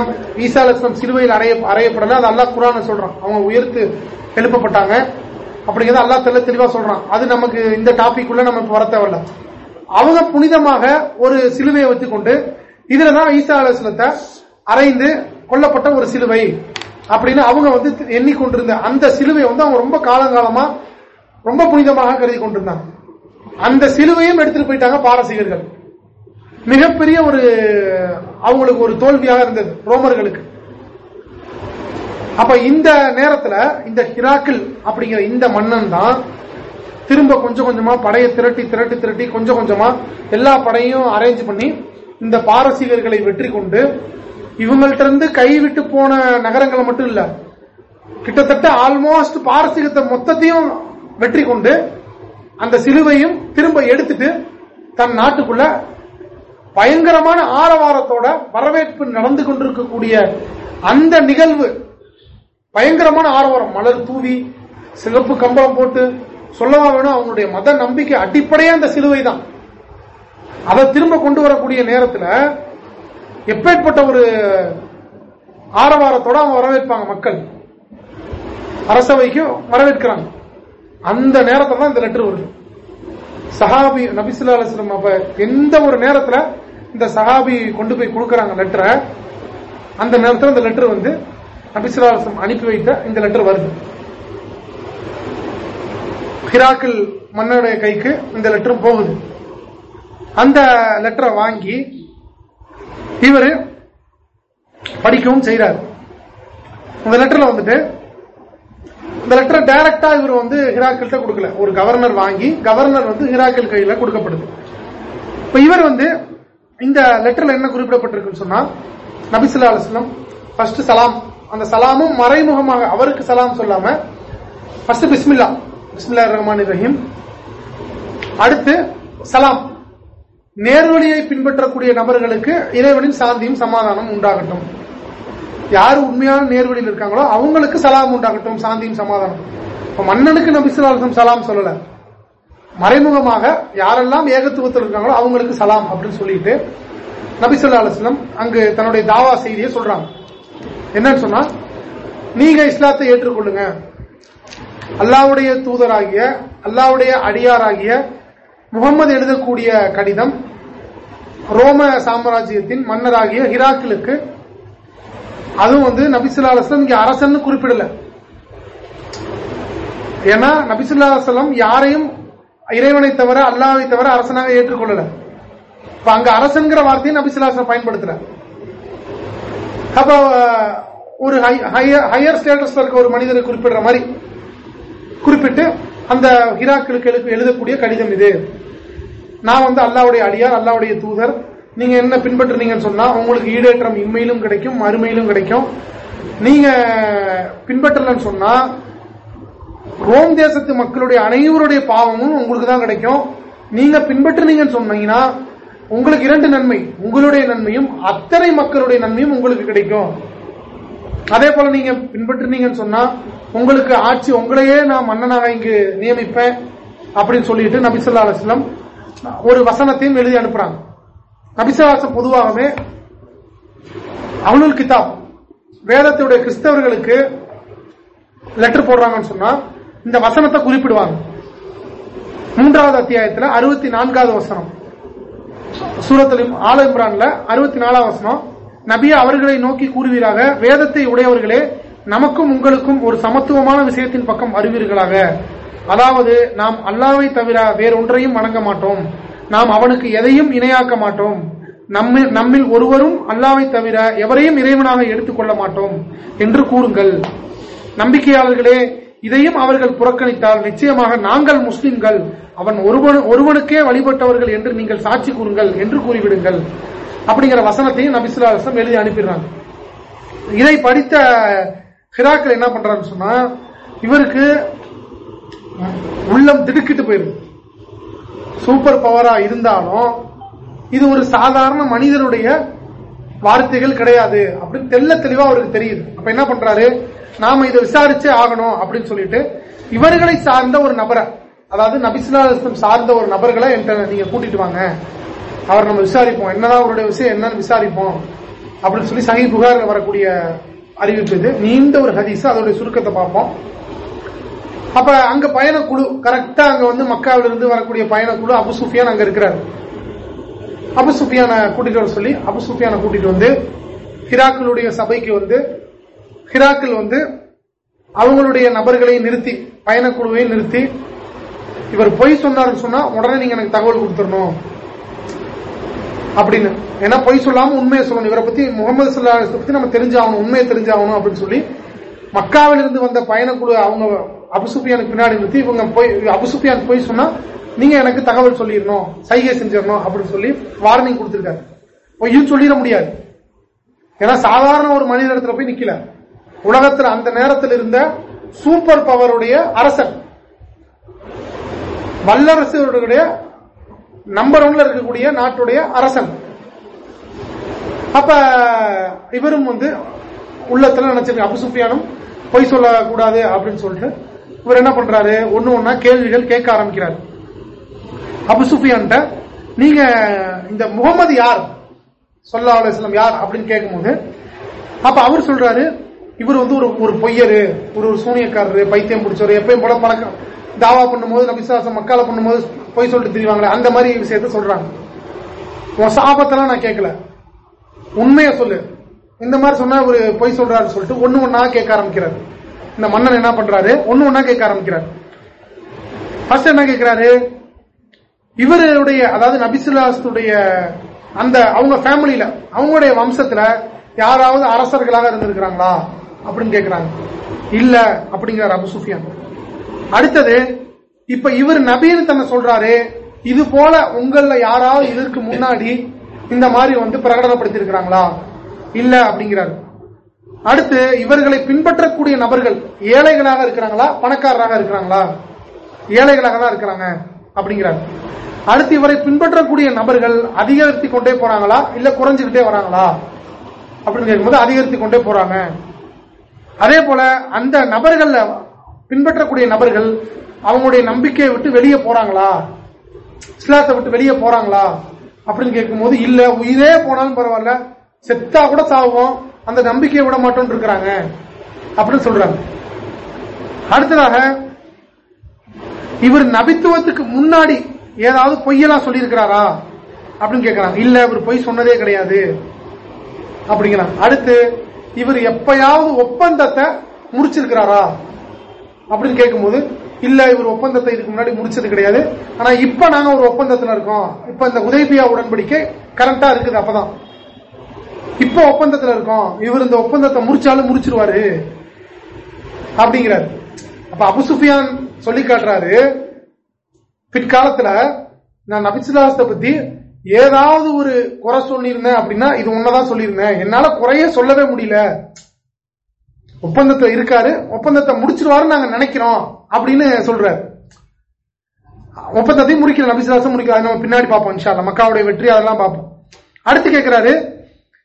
ஈசா சிலுவையில் அறைய அறையப்படல. அது அல்லா குரான சொல்றான். அவங்க உயர்த்து எழுப்பப்பட்டாங்க. அப்படிங்கிறத அல்லா தெல்ல தெளிவா சொல்றான். அது நமக்கு இந்த டாபிக் உள்ள நம்ம வர தேவையில்ல. அவங்க புனிதமாக ஒரு சிலுவையை வச்சுக்கொண்டு இதுலதான் ஈசா ஆலோசனத்தை அரைந்து கொல்லப்பட்ட ஒரு சிலுவை. அப்படின்னு அவங்க வந்து எண்ணிக்கொண்டிருந்த அந்த சிலுவை வந்து அவங்க ரொம்ப காலங்காலமா ரொம்ப புனிதமாக கருதி கொண்டிருந்தாங்க. அந்த சிலுவையும் எடுத்துட்டு போயிட்டாங்க பாரசீகர்கள். மிகப்பெரிய ஒரு அவங்களுக்கு ஒரு தோல்வியாக இருந்தது ரோமர்களுக்கு. அப்ப இந்த நேரத்துல இந்த ஹிராக்கில் அப்படிங்கிற இந்த மன்னன் தான் திரும்ப கொஞ்சம் கொஞ்சமா படையை திரட்டி திரட்டி திரட்டி கொஞ்சம் கொஞ்சமா எல்லா படையும் அரேஞ்ச் பண்ணி இந்த பாரசீகர்களை வெற்றி கொண்டு இவங்கள்ட்ட இருந்து கைவிட்டு போன நகரங்களை மட்டும் இல்ல கிட்டத்தட்ட ஆல்மோஸ்ட் பாரசீகத்தை மொத்தத்தையும் வெற்றி கொண்டு அந்த சிலுவையும் திரும்ப எடுத்துட்டு தன் நாட்டுக்குள்ள பயங்கரமான ஆரவாரத்தோட வரவேற்பு நடந்து கொண்டிருக்கக்கூடிய அந்த நிகழ்வு பயங்கரமான ஆரவாரம். மலர் தூவி சிறப்பு கம்பளம் போட்டு சொல்லவா வேணும்? அவங்களுடைய மத நம்பிக்கை அடிப்படையே அந்த சிலுவை தான் அதை திரும்ப கொண்டு வரக்கூடிய நேரத்தில் எப்பேற்பட்ட ஒரு ஆரவாரத்தோட அவங்க வரவேற்பாங்க மக்கள். அரசவைக்கு வரவேற்கிறாங்க. அந்த நேரத்தில் தான் இந்த லெட்டர் வருது. சஹாபி நபிசுல்லா அலுவலம் அப்ப எந்த ஒரு நேரத்தில் இந்த சஹாபி கொண்டு போய் கொடுக்கறாங்க லெட்டரை அந்த நேரத்தில் இந்த லெட்டர் வந்து நபிசுல்லா அனுப்பி வைத்த இந்த லெட்டர் வருது. ஹிராக்கில் மன்னனுடைய கைக்கு இந்த லெட்டரும் போகுது. அந்த லெட்டரை வாங்கி இவர் படிக்கவும் செய்யறாரு இந்த லெட்டர்ல வந்துட்டு இந்த லெட்டரை டைரக்டா இவர் வந்து ஹிராக்கிள்கிட்ட கொடுக்கல. ஒரு கவர்னர் வாங்கி கவர்னர் வந்து ஹிராக்கில் கையில கொடுக்கப்படுது. இப்ப இவர் வந்து இந்த லெட்டர்ல என்ன குறிப்பிடப்பட்டிருக்குன்னு சொன்னா நபிசுல்லா அலுவலம் ஃபர்ஸ்ட் சலாம் அந்த சலாமும் மறைமுகமாக அவருக்கு சலாம் சொல்லாம ஃபர்ஸ்ட் பிஸ்மில்லா பிஸ்மில்லா ரஹ்மான் ரஹீம் அடுத்து சலாம். நேர்வழியை பின்பற்றக்கூடிய நபர்களுக்கு இறைவனின் சாந்தியும் சமாதானம் உண்டாகட்டும். யார் உண்மையான நேர்வழியில் இருக்காங்களோ அவங்களுக்கு சலாம் உண்டாகட்டும் சாந்தியும் சமாதானம் இப்ப மன்னனுக்கு நபிசுல்லாசம் சலாம் சொல்லல. மறைமுகமாக யாரெல்லாம் ஏகத்துவத்தில் இருக்காங்களோ அவங்களுக்கு சலாம் அப்படின்னு சொல்லிட்டு நபிசுல்லா அலுவலம் அங்கு தன்னுடைய தாவா செய்தியை சொல்றாங்க. என்னன்னு சொன்னா நீங்க இஸ்லாத்தை ஏற்றுக்கொள்ளுங்க. அல்லாவுடைய தூதராகிய அல்லாவுடைய அடியாராகிய முகமது எழுதக்கூடிய கடிதம் ரோம சாம்ராஜ்யத்தின் மன்னராகிய ஹிராக்கிலுக்கு. அதுவும் வந்து நபிசுல்லா அலுவலம் இங்க அரசன் குறிப்பிடல. ஏன்னா நபிசுல்லா அலுவலம் யாரையும் இறைவனை தவிர அல்லாவை தவிர அரசனாக ஏற்றுக்கொள்ளல. இப்ப அங்க அரசன்கிற வார்த்தையை நபிசுல்லாசலம் பயன்படுத்துற அப்ப ஒரு ஹையர் ஸ்டேட்டஸ்ல இருக்க ஒரு மனிதரை குறிப்பிடுற மாதிரி குறிப்பிட்டு அந்த ஹிராக்களுக்கு எழுதக்கூடிய கடிதம் இது. நான் வந்து அல்லாவுடைய அடியார் அல்லாவுடைய தூதர். நீங்க என்ன பின்பற்றுனீங்கன்னு சொன்னா உங்களுக்கு ஈடேற்றம் இம்மையிலும் கிடைக்கும் மறுமையிலும் கிடைக்கும். நீங்க பின்பற்றலன்னு சொன்னா ரோம் தேசத்து மக்களுடைய அனைவருடைய பாவமும் உங்களுக்கு தான் கிடைக்கும். நீங்க பின்பற்றுனீங்கன்னு சொன்னீங்கன்னா உங்களுக்கு இரண்டு நன்மை உங்களுடைய நன்மையும் அத்தனை மக்களுடைய நன்மையும் உங்களுக்கு கிடைக்கும். அதே போல நீங்க பின்பற்றுனீங்கன்னு சொன்னா உங்களுக்கு ஆட்சி உங்களையே நான் மன்னனாக இங்கு நியமிப்பேன் அப்படின்னு சொல்லிட்டு நபிசல்லா அலுவலம் ஒரு வசனத்தையும் எழுதி அனுப்புறாங்க. நபிசல்லாசம் பொதுவாகவே அவனுள் கிதாப் வேதத்துடைய கிறிஸ்தவர்களுக்கு லெட்டர் போடுறாங்கன்னு சொன்னா இந்த வசனத்தை குறிப்பிடுவாங்க. மூன்றாவது அத்தியாயத்தில் அறுபத்தி நான்காவது வசனம். சூரத்தில் ஆல இம்ரான்ல அறுபத்தி நாலாவது வசனம். நபிய அவர்களை நோக்கி கூறுவீராக வேதத்தை உடையவர்களே நமக்கும் உங்களுக்கும் ஒரு சமத்துவமான விஷயத்தின் பக்கம் அறிவீர்களாக அதாவது நாம் அல்லாவை தவிர வேறொன்றையும் வணங்க மாட்டோம். நாம் அவனுக்கு எதையும் இணையாக்க மாட்டோம். நம்மில் ஒருவரும் அல்லாவை தவிர எவரையும் இறைவனாக எடுத்துக்கொள்ள மாட்டோம் என்று கூறுங்கள். நம்பிக்கையாளர்களே இதையும் அவர்கள் புறக்கணித்தால் நிச்சயமாக நாங்கள் முஸ்லிம்கள் அவன் ஒருவன் ஒருவனுக்கே வழிபட்டவர்கள் என்று நீங்கள் சாட்சி கூறுங்கள் என்று கூறிவிடுங்கள். அப்படிங்கிற வசனத்தையும் நபிசுல்லாசம் எழுதி அனுப்பிடுறாங்க. இதை படித்த ஹிராக்கள் என்ன பண்றான்னு சொன்னா இவருக்கு உள்ளம் திடுக்கிட்டு போயிருது சூப்பர் பவரா இருந்தாலும் இது ஒரு சாதாரண மனிதனுடைய வார்த்தைகள் கிடையாது அப்படின்னு தெல்ல தெளிவா அவருக்கு தெரியுது. அப்ப என்ன பண்றாரு? நாம இதை விசாரிச்சே ஆகணும் அப்படின்னு சொல்லிட்டு இவர்களை சார்ந்த ஒரு நபரை அதாவது நபிசுல்லாஸ்லம் சார்ந்த ஒரு நபர்களை என்கிட்ட நீங்க கூட்டிட்டு வாங்க. அவர் நம்ம விசாரிப்போம். என்னதான் அவருடைய விஷயம் என்னன்னு விசாரிப்போம். அப்படின்னு சொல்லி சஹி புகார் வரக்கூடிய அறிவிப்பு இது. நீண்ட ஒரு ஹதீஸ் அதோடைய சுருக்கத்தை பார்ப்போம். அப்ப அங்க பயணக்குழு கரெக்டா அங்க வந்து மக்காவில இருந்து வரக்கூடிய பயணக்குழு அபு சுஃபியான் அங்க இருக்கிறார். அபு சுஃபியான கூட்டிட்டு வர சொல்லி அபு சுஃபியான கூட்டிட்டு வந்து ஹிராக்களுடைய சபைக்கு வந்து ஹிராக்கில் வந்து அவங்களுடைய நபர்களை நிறுத்தி பயணக்குழுவை நிறுத்தி இவர் பொய் சொன்னாருன்னு சொன்னா உடனே நீங்க எனக்கு தகவல் கொடுத்துடணும். அப்படின்னு. ஏன்னா பொய் சொல்லாம உண்மையை சொல்லணும். இவரை பத்தி முகமது சல்லா பத்தி நம்ம தெரிஞ்சாகணும் உண்மையை தெரிஞ்சாகணும் அப்படின்னு சொல்லி மக்காவில் இருந்து வந்த பயணக்குழு அவங்க அபுசுப்பியானுக்கு பின்னாடி நிறுத்தி இவங்க போய் அபுசுப்பியானுக்கு போய் சொன்னா நீங்க எனக்கு தகவல் சொல்லிடணும் சைகை செஞ்சிடணும் அப்படின்னு சொல்லி வார்னிங் கொடுத்திருக்காரு. பொய்யும் சொல்லிட முடியாது. ஏன்னா சாதாரண ஒரு மனிதத்துல போய் நிக்கல. உலகத்தில் அந்த நேரத்தில் இருந்த சூப்பர் பவருடைய அரசன். வல்லரசுடைய நம்பர் ஒன்ல இருக்கக்கூடிய நாட்டுடைய அரசன். அப்ப இவரும் வந்து உள்ளத்துல நினைச்சிருக்க அபுசுஃபியானும் பொய் சொல்லக்கூடாது அப்படின்னு சொல்லிட்டு இவர் என்ன பண்றாரு? ஒன்னு ஒன்னா கேள்விகள் கேட்க ஆரம்பிக்கிறார். அபுசுஃபியான் நீங்க இந்த முகமது யார்? சொல்லா அலுவலம் யார்? அப்படின்னு கேட்கும்போது அப்ப அவர் சொல்றாரு இவர் வந்து ஒரு ஒரு பொய்யரு ஒரு ஒரு சூனியக்காரரு பைத்தியம் பிடிச்சவர் எப்பயும் போல பழக்கம் தாவா பண்ணும்போது நபிசாசம் மக்கால பண்ணும்போது பொய் சொல்லிட்டு தெரிவாங்களே அந்த மாதிரி விஷயத்த சொல்றாங்க. உன் சாபத்தெல்லாம் நான் கேட்கல. உண்மைய சொல்லு. இந்த மாதிரி சொன்னா ஒரு பொய் சொல்றாரு சொல்லிட்டு ஒண்ணு ஒன்னா கேட்க ஆரம்பிக்கிறாரு. இந்த மன்னன் என்ன பண்றாரு? ஒண்ணு ஒன்னா கேட்க ஆரம்பிக்கிறார். ஃபர்ஸ்ட் என்ன கேட்கிறாரு? இவருடைய அதாவது நபிசுல்லாஸ்துடைய அந்த அவங்க ஃபேமிலியில அவங்களுடைய வம்சத்துல யாராவது அரசர்களாக இருந்திருக்கிறாங்களா? அப்படின்னு கேட்கிறாங்க. இல்ல அப்படிங்கிறார் அபு சுஃபியான். அடுத்தது இப்ப இவர் நபின்னு தன்னை சொல்றாரு இது போல உங்கள யாராவது இதற்கு முன்னாடி இந்த மாதிரி வந்து பிரகடனப்படுத்தி இருக்கிறாங்களா இல்ல அப்படிங்கிறாரு. அடுத்து இவர்களை பின்பற்றக்கூடிய நபர்கள் ஏழைகளாக இருக்கிறாங்களா? பணக்காரராக இருக்கிறாங்களா? ஏழைகளாக தான் இருக்கிறாங்க அப்படிங்கிறாரு. அடுத்து இவரை பின்பற்றக்கூடிய நபர்கள் அதிகரித்து கொண்டே போறாங்களா? இல்ல குறைஞ்சுக்கிட்டே வராங்களா? அப்படின்னு கேட்கும்போது அதிகரித்து கொண்டே போறாங்க. அதே போல அந்த நபர்கள்ல பின்பற்றக்கூடிய நபர்கள் அவங்களுடைய நம்பிக்கையை விட்டு வெளியே போறாங்களா? இஸ்லாத்தை விட்டு வெளியே போறாங்களா? அப்படின்னு கேட்கும்போது இல்ல உயிரே போனாலும் பரவாயில்ல. செத்தா கூட சாவோம் அந்த நம்பிக்கையை விட மாட்டோம் இருக்கிறாங்க. அப்படின்னு சொல்றாங்க. அடுத்ததாக இவர் நபித்துவத்துக்கு முன்னாடி ஏதாவது பொய்யெல்லாம் சொல்லியிருக்கிறாரா? அப்படின்னு கேட்கிறாங்க. இல்ல இவர் பொய் சொன்னதே கிடையாது. அப்படிங்கிறாங்க. அடுத்து இவர் எப்பயாவது ஒப்பந்தத்தை முடிச்சிருக்கிறாரா அப்படின்னு கேட்கும்போது இல்ல இவர் ஒப்பந்தத்தை இதுக்கு முன்னாடி முடிச்சது கிடையாது. ஆனா இப்ப நாங்க ஒரு ஒப்பந்தத்துல இருக்கோம். இப்ப இந்த உதயபியா உடன்படிக்கை கரண்டா இருக்குது அப்பதான். இப்ப ஒப்பந்தத்துல இருக்கோம். இவர் இந்த ஒப்பந்தத்தை முடிச்சாலும் முடிச்சிருவாரு. அப்படிங்கிறாரு. அப்ப அபுசுஃபியான் சொல்லி காட்டுறாரு பிற்காலத்துல நான் நபிசுல்லாசத்தை பத்தி ஏதாவது ஒரு குறை சொல்லியிருந்தேன் அப்படின்னா இது உன்னதான் சொல்லியிருந்தேன். என்னால குறைய சொல்லவே முடியல. ஒப்பந்தத்துல இருக்காரு. ஒப்பந்தத்தை முடிச்சிருவாரு நாங்க நினைக்கிறோம். அப்படின்னு சொல்றாரு ஒப்பந்தத்தையும் முடிக்கல நபிசுலாசம் முடிக்கல. நம்ம பின்னாடி பார்ப்போம் இன்ஷா மக்காவுடைய வெற்றி அதெல்லாம் பார்ப்போம். அடுத்து கேட்கிறாரு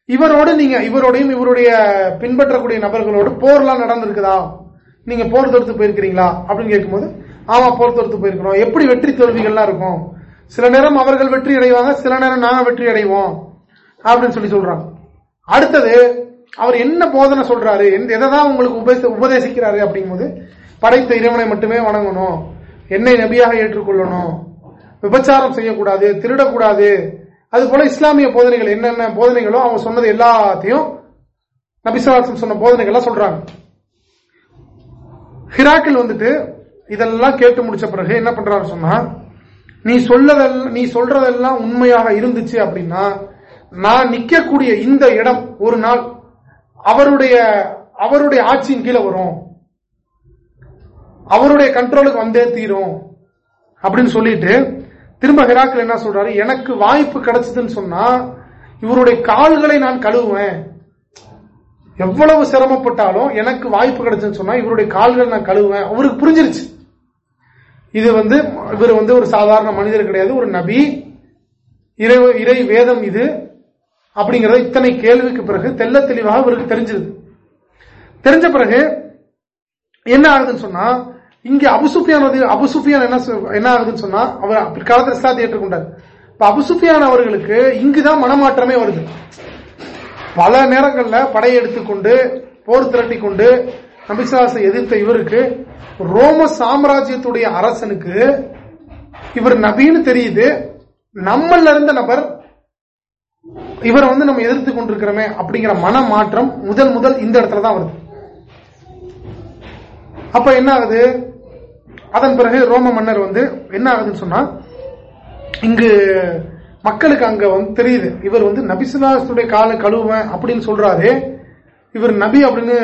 இவரோடு நீங்க இவரோடையும் இவருடைய பின்பற்றக்கூடிய நபர்களோடு போர்லாம் நடந்திருக்குதா? நீங்க போர் தொடுத்து போயிருக்கிறீங்களா? அப்படின்னு கேட்கும்போது ஆமா போர் தொடுத்து போயிருக்கிறோம். எப்படி வெற்றி தோல்விகள்லாம் இருக்கும்? சில நேரம் அவர்கள் வெற்றி அடைவாங்க சில நேரம் நாங்க வெற்றி அடைவோம் அப்படின்னு சொல்லி சொல்றாங்க. அடுத்தது அவர் என்ன போதனை சொல்றாரு எதைதான் உங்களுக்கு உபதேசிக்கிறாரு அப்படிங்கும்போது படைத்த இறைவனை மட்டுமே வணங்கணும். என்னை நபியாக ஏற்றுக்கொள்ளணும். விபச்சாரம் செய்யக்கூடாது திருடக்கூடாது. அது போல இஸ்லாமிய போதனைகள் என்னென்ன போதனைகளோ அவங்க சொன்னது எல்லாத்தையும் நபிசுவாசம் சொன்ன போதனைகள் சொல்றாங்க. ஹிராக்கில் வந்துட்டு இதெல்லாம் கேட்டு முடிச்ச பிறகு என்ன பண்றாரு சொன்னா நீ சொல்லதெல்லாம் நீ சொல்றதெல்லாம் உண்மையாக இருந்துச்சு அப்படின்னா நான் நிக்கக்கூடிய இந்த இடம் ஒரு நாள் அவருடைய அவருடைய ஆட்சியின் கீழே வரும். அவருடைய கண்ட்ரோலுக்கு வந்தே தீரும் அப்படின்னு சொல்லிட்டு திரும்ப ஹிராக்கள் என்ன சொல்றாரு? எனக்கு வாய்ப்பு கிடைச்சதுன்னு சொன்னா இவருடைய கால்களை நான் கழுவுவேன். எவ்வளவு சிரமப்பட்டாலும் எனக்கு வாய்ப்பு கிடைச்சதுன்னு சொன்னா இவருடைய கால்களை நான் கழுவுவேன். அவருக்கு புரிஞ்சிருச்சு. இது வந்து இவர் வந்து ஒரு சாதாரண மனிதர் கிடையாது ஒரு நபி. இறை இறை வேதம் இது. அப்படிங்கறத இத்தனை கேள்விக்கு பிறகு தெல்ல தெளிவாக இவருக்கு தெரிஞ்சிருது. தெரிஞ்ச பிறகு என்ன ஆகுதுன்னு சொன்னா இங்க அபுசுஃபியான் அபுசுஃபியான் என்ன என்ன ஆகுதுன்னு சொன்னா அவர் பிற்காலத்தில் இஸ்லாத்தை ஏற்றுக்கொண்டார். இப்ப அபுசுஃபியான் அவர்களுக்கு இங்குதான் மனமாற்றமே வருது. பல நேரங்கள்ல படையெடுத்துக்கொண்டு போர் திரட்டி கொண்டு நபிசாசை எதிர்த்த இவருக்கு ரோம சாம்ராஜ்யத்துடைய அரசனுக்கு இவர் நபின்னு தெரியுது. நம்மள இருந்த நபர் இவரை வந்து நம்ம எதிர்த்து கொண்டிருக்கிறோமே அப்படிங்கிற மன மாற்றம் முதல் முதல் இந்த இடத்துல தான் வருது. அப்ப என்ன ஆகுது? அதன் பிறகு ரோம மன்னர் வந்து என்ன ஆகுதுன்னு சொன்னா இங்கு மக்களுக்கு அங்க வந்து தெரியுது. இவர் வந்து நபிசுல்லாசுடைய காலை கழுவுவேன் அப்படின்னு சொல்றாரு. இவர் நபி அப்படின்னு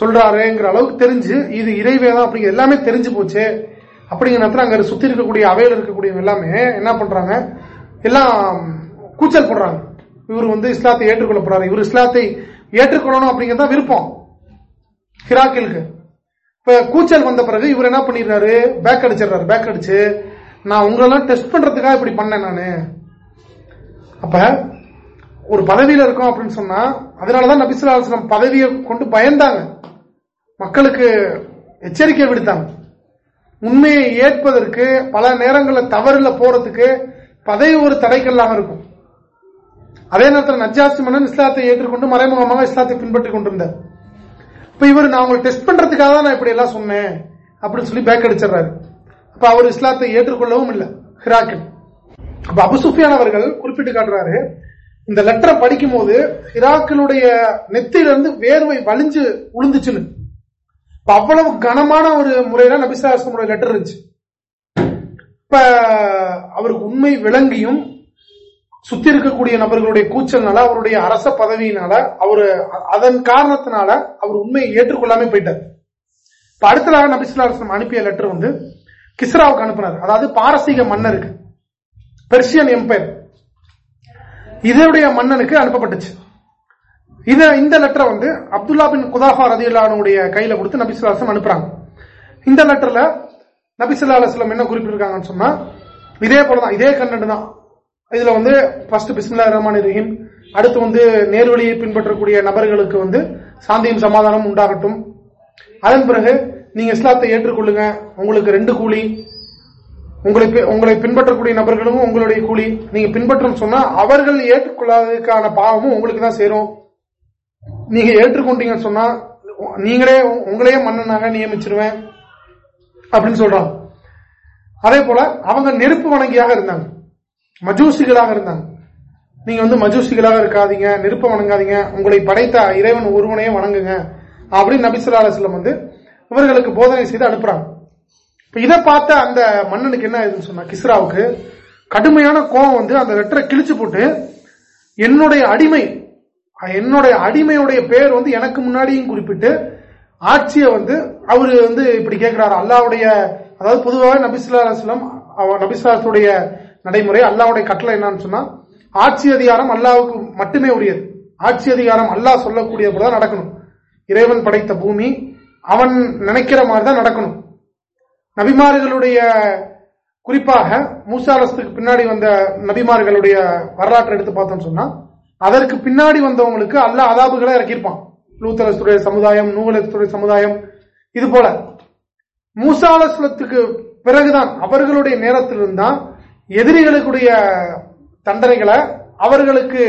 சொல்றாருங்கிற அளவுக்கு தெரிஞ்சு இது இறைவேதான் அப்படிங்கிற எல்லாமே தெரிஞ்சு போச்சு. அப்படிங்கிற நேரத்தில் அங்க சுத்தி இருக்கக்கூடிய அவையில் இருக்கக்கூடிய எல்லாமே என்ன பண்றாங்க எல்லாம் கூச்சல் போடுறாங்க. இவர் வந்து இஸ்லாத்தை ஏற்றுக்கொள்ள போறாரு. இவர் இஸ்லாத்தை ஏற்றுக்கொள்ளணும் அப்படிங்கறத விருப்பம். ஹிராக்கிலுக்கு. இப்ப கூச்சல் வந்த பிறகு இவர் என்ன பண்ணிடுறாரு? பேக் அடிச்சிடுறாரு. பேக் அடிச்சு நான் உங்களெல்லாம் டெஸ்ட் பண்றதுக்காக இப்படி பண்ணேன் நானு. அப்ப ஒரு பதவியில இருக்கோம் அப்படின்னு சொன்னா அதனாலதான் நபிசுல்லாஸ்லம் பதவியை கொண்டு பயந்தாங்க. மக்களுக்கு எச்சரிக்கை விடுத்தாங்க. உண்மையை ஏற்பதற்கு பல நேரங்களில் தவறுல போறதுக்கு பதவி ஒரு தடைக்கல்லாக இருக்கும். அதே நேரத்தில் நஜாசி மன்னன் இஸ்லாத்தை ஏற்றுக்கொண்டு மறைமுகமாக இஸ்லாத்தை பின்பற்றிக் கொண்டிருந்தார். இப்ப இவர் நான் உங்களை டெஸ்ட் பண்றதுக்காக தான் நான் இப்படி எல்லாம் சொன்னேன் அப்படின்னு சொல்லி பேக் அடிச்சிடறாரு. அப்ப அவர் இஸ்லாத்தை ஏற்றுக்கொள்ளவும் இல்லை. ஹிராக்கில். அப்ப அபுசுஃபியான் அவர்கள் குறிப்பிட்டு காட்டுறாரு இந்த லெட்டரை படிக்கும் போது ஹிராக்கினுடைய நெத்திலிருந்து வேர்வை வலிஞ்சு உளுந்துச்சுன்னு. அவ்வளவு கனமான ஒரு முறையில நபிசாசனுடைய லெட்டர் இருந்துச்சு. இப்ப அவருக்கு உண்மை விளங்கியும் சுத்தி இருக்கக்கூடிய நபர்களுடைய கூச்சல்னால அவருடைய அரச பதவியினால அவரு அதன் காரணத்தினால அவர் உண்மையை ஏற்றுக்கொள்ளாம போயிட்டார். இப்ப அடுத்ததாக நபிசுல்லாஸ்லம் அனுப்பிய லெட்டர் வந்து கிஸ்ராவுக்கு அனுப்பினார். அதாவது பாரசீக மன்னருக்கு பெர்சியன் எம்பையர் இதனுடைய மன்னனுக்கு அனுப்பப்பட்டுச்சு. இத இந்த லெட்டரை வந்து அப்துல்லா பின் குதாஃபா ரதியுல்லானுடைய கையில கொடுத்து நபிசுல்லாஸ்லம் அனுப்புறாங்க. இந்த லெட்டர்ல நபிசுல்லா அலுவலம் என்ன குறிப்பிட்டிருக்காங்கன்னு சொன்னா இதே போலதான் இதே கண்டென்ட் தான். இதுல வந்து ஃபர்ஸ்ட் பிஸ்மில்லா ரஹ்மான் ரஹீம் அடுத்து வந்து நேர்வழியை பின்பற்றக்கூடிய நபர்களுக்கு வந்து சாந்தியும் சமாதானம் உண்டாகட்டும். அதன் பிறகு நீங்க இஸ்லாத்தை ஏற்றுக்கொள்ளுங்க. உங்களுக்கு ரெண்டு கூலி. உங்களை உங்களை பின்பற்றக்கூடிய நபர்களும் உங்களுடைய கூலி. நீங்க பின்பற்றும் சொன்னா அவர்கள் ஏற்றுக்கொள்ளாததுக்கான பாவமும் உங்களுக்கு தான் சேரும். நீங்க ஏற்றுக்கொண்டீங்கன்னு சொன்னா நீங்களே உங்களையே மன்னனாக நியமிச்சிருவேன் அப்படின்னு சொல்றான் அதே போல அவங்க நெருப்பு வணங்கியாக இருந்தாங்க. மஜூசிகளாக இருந்தாங்க. நீங்க வந்து மஜூசிகளாக இருக்காதீங்க நெருப்ப வணங்காதீங்க உங்களை படைத்த இறைவன் ஒருவனையே வணங்குங்க அப்படின்னு நபிசுல்லா அலுவலம் வந்து இவர்களுக்கு போதனை செய்து அனுப்புறாங்க. இப்ப இதை பார்த்த அந்த மன்னனுக்கு என்ன ஆயிடுன்னு சொன்னா கிஸ்ராவுக்கு கடுமையான கோபம் வந்து அந்த லெட்டரை கிழிச்சு போட்டு என்னுடைய அடிமை என்னுடைய அடிமையுடைய பேர் வந்து எனக்கு முன்னாடியும் குறிப்பிட்டு ஆட்சியை வந்து அவரு வந்து இப்படி கேட்கிறாரு. அல்லாவுடைய அதாவது பொதுவாக நபிசுல்லா அலுவலம் நபிசுல்லாத்துடைய நடைமுறை அல்லாவுடைய கட்டளை என்னன்னு சொன்னா ஆட்சி அதிகாரம் அல்லாவுக்கு மட்டுமே உரியது. ஆட்சி அதிகாரம் அல்லாஹ் சொல்லக்கூடிய போலதான் நடக்கணும். இறைவன் படைத்த பூமி அவன் நினைக்கிற மாதிரி தான் நடக்கணும். நபிமார்களுடைய குறிப்பாக மூசாலசத்துக்கு பின்னாடி வந்த நபிமார்களுடைய வரலாற்றை எடுத்து பார்த்தோம்னு சொன்னா அதற்கு பின்னாடி வந்தவங்களுக்கு அல்ல அதாபுகளை இறக்கியிருப்பான். லூத்தலத்துடைய சமுதாயம் நூகலத்துடைய சமுதாயம் இது போல. மூசாலசுலத்துக்கு பிறகுதான் அவர்களுடைய நேரத்திலிருந்தான் எதிரிகளுக்குடைய தண்டனைகளை அவர்களுக்கு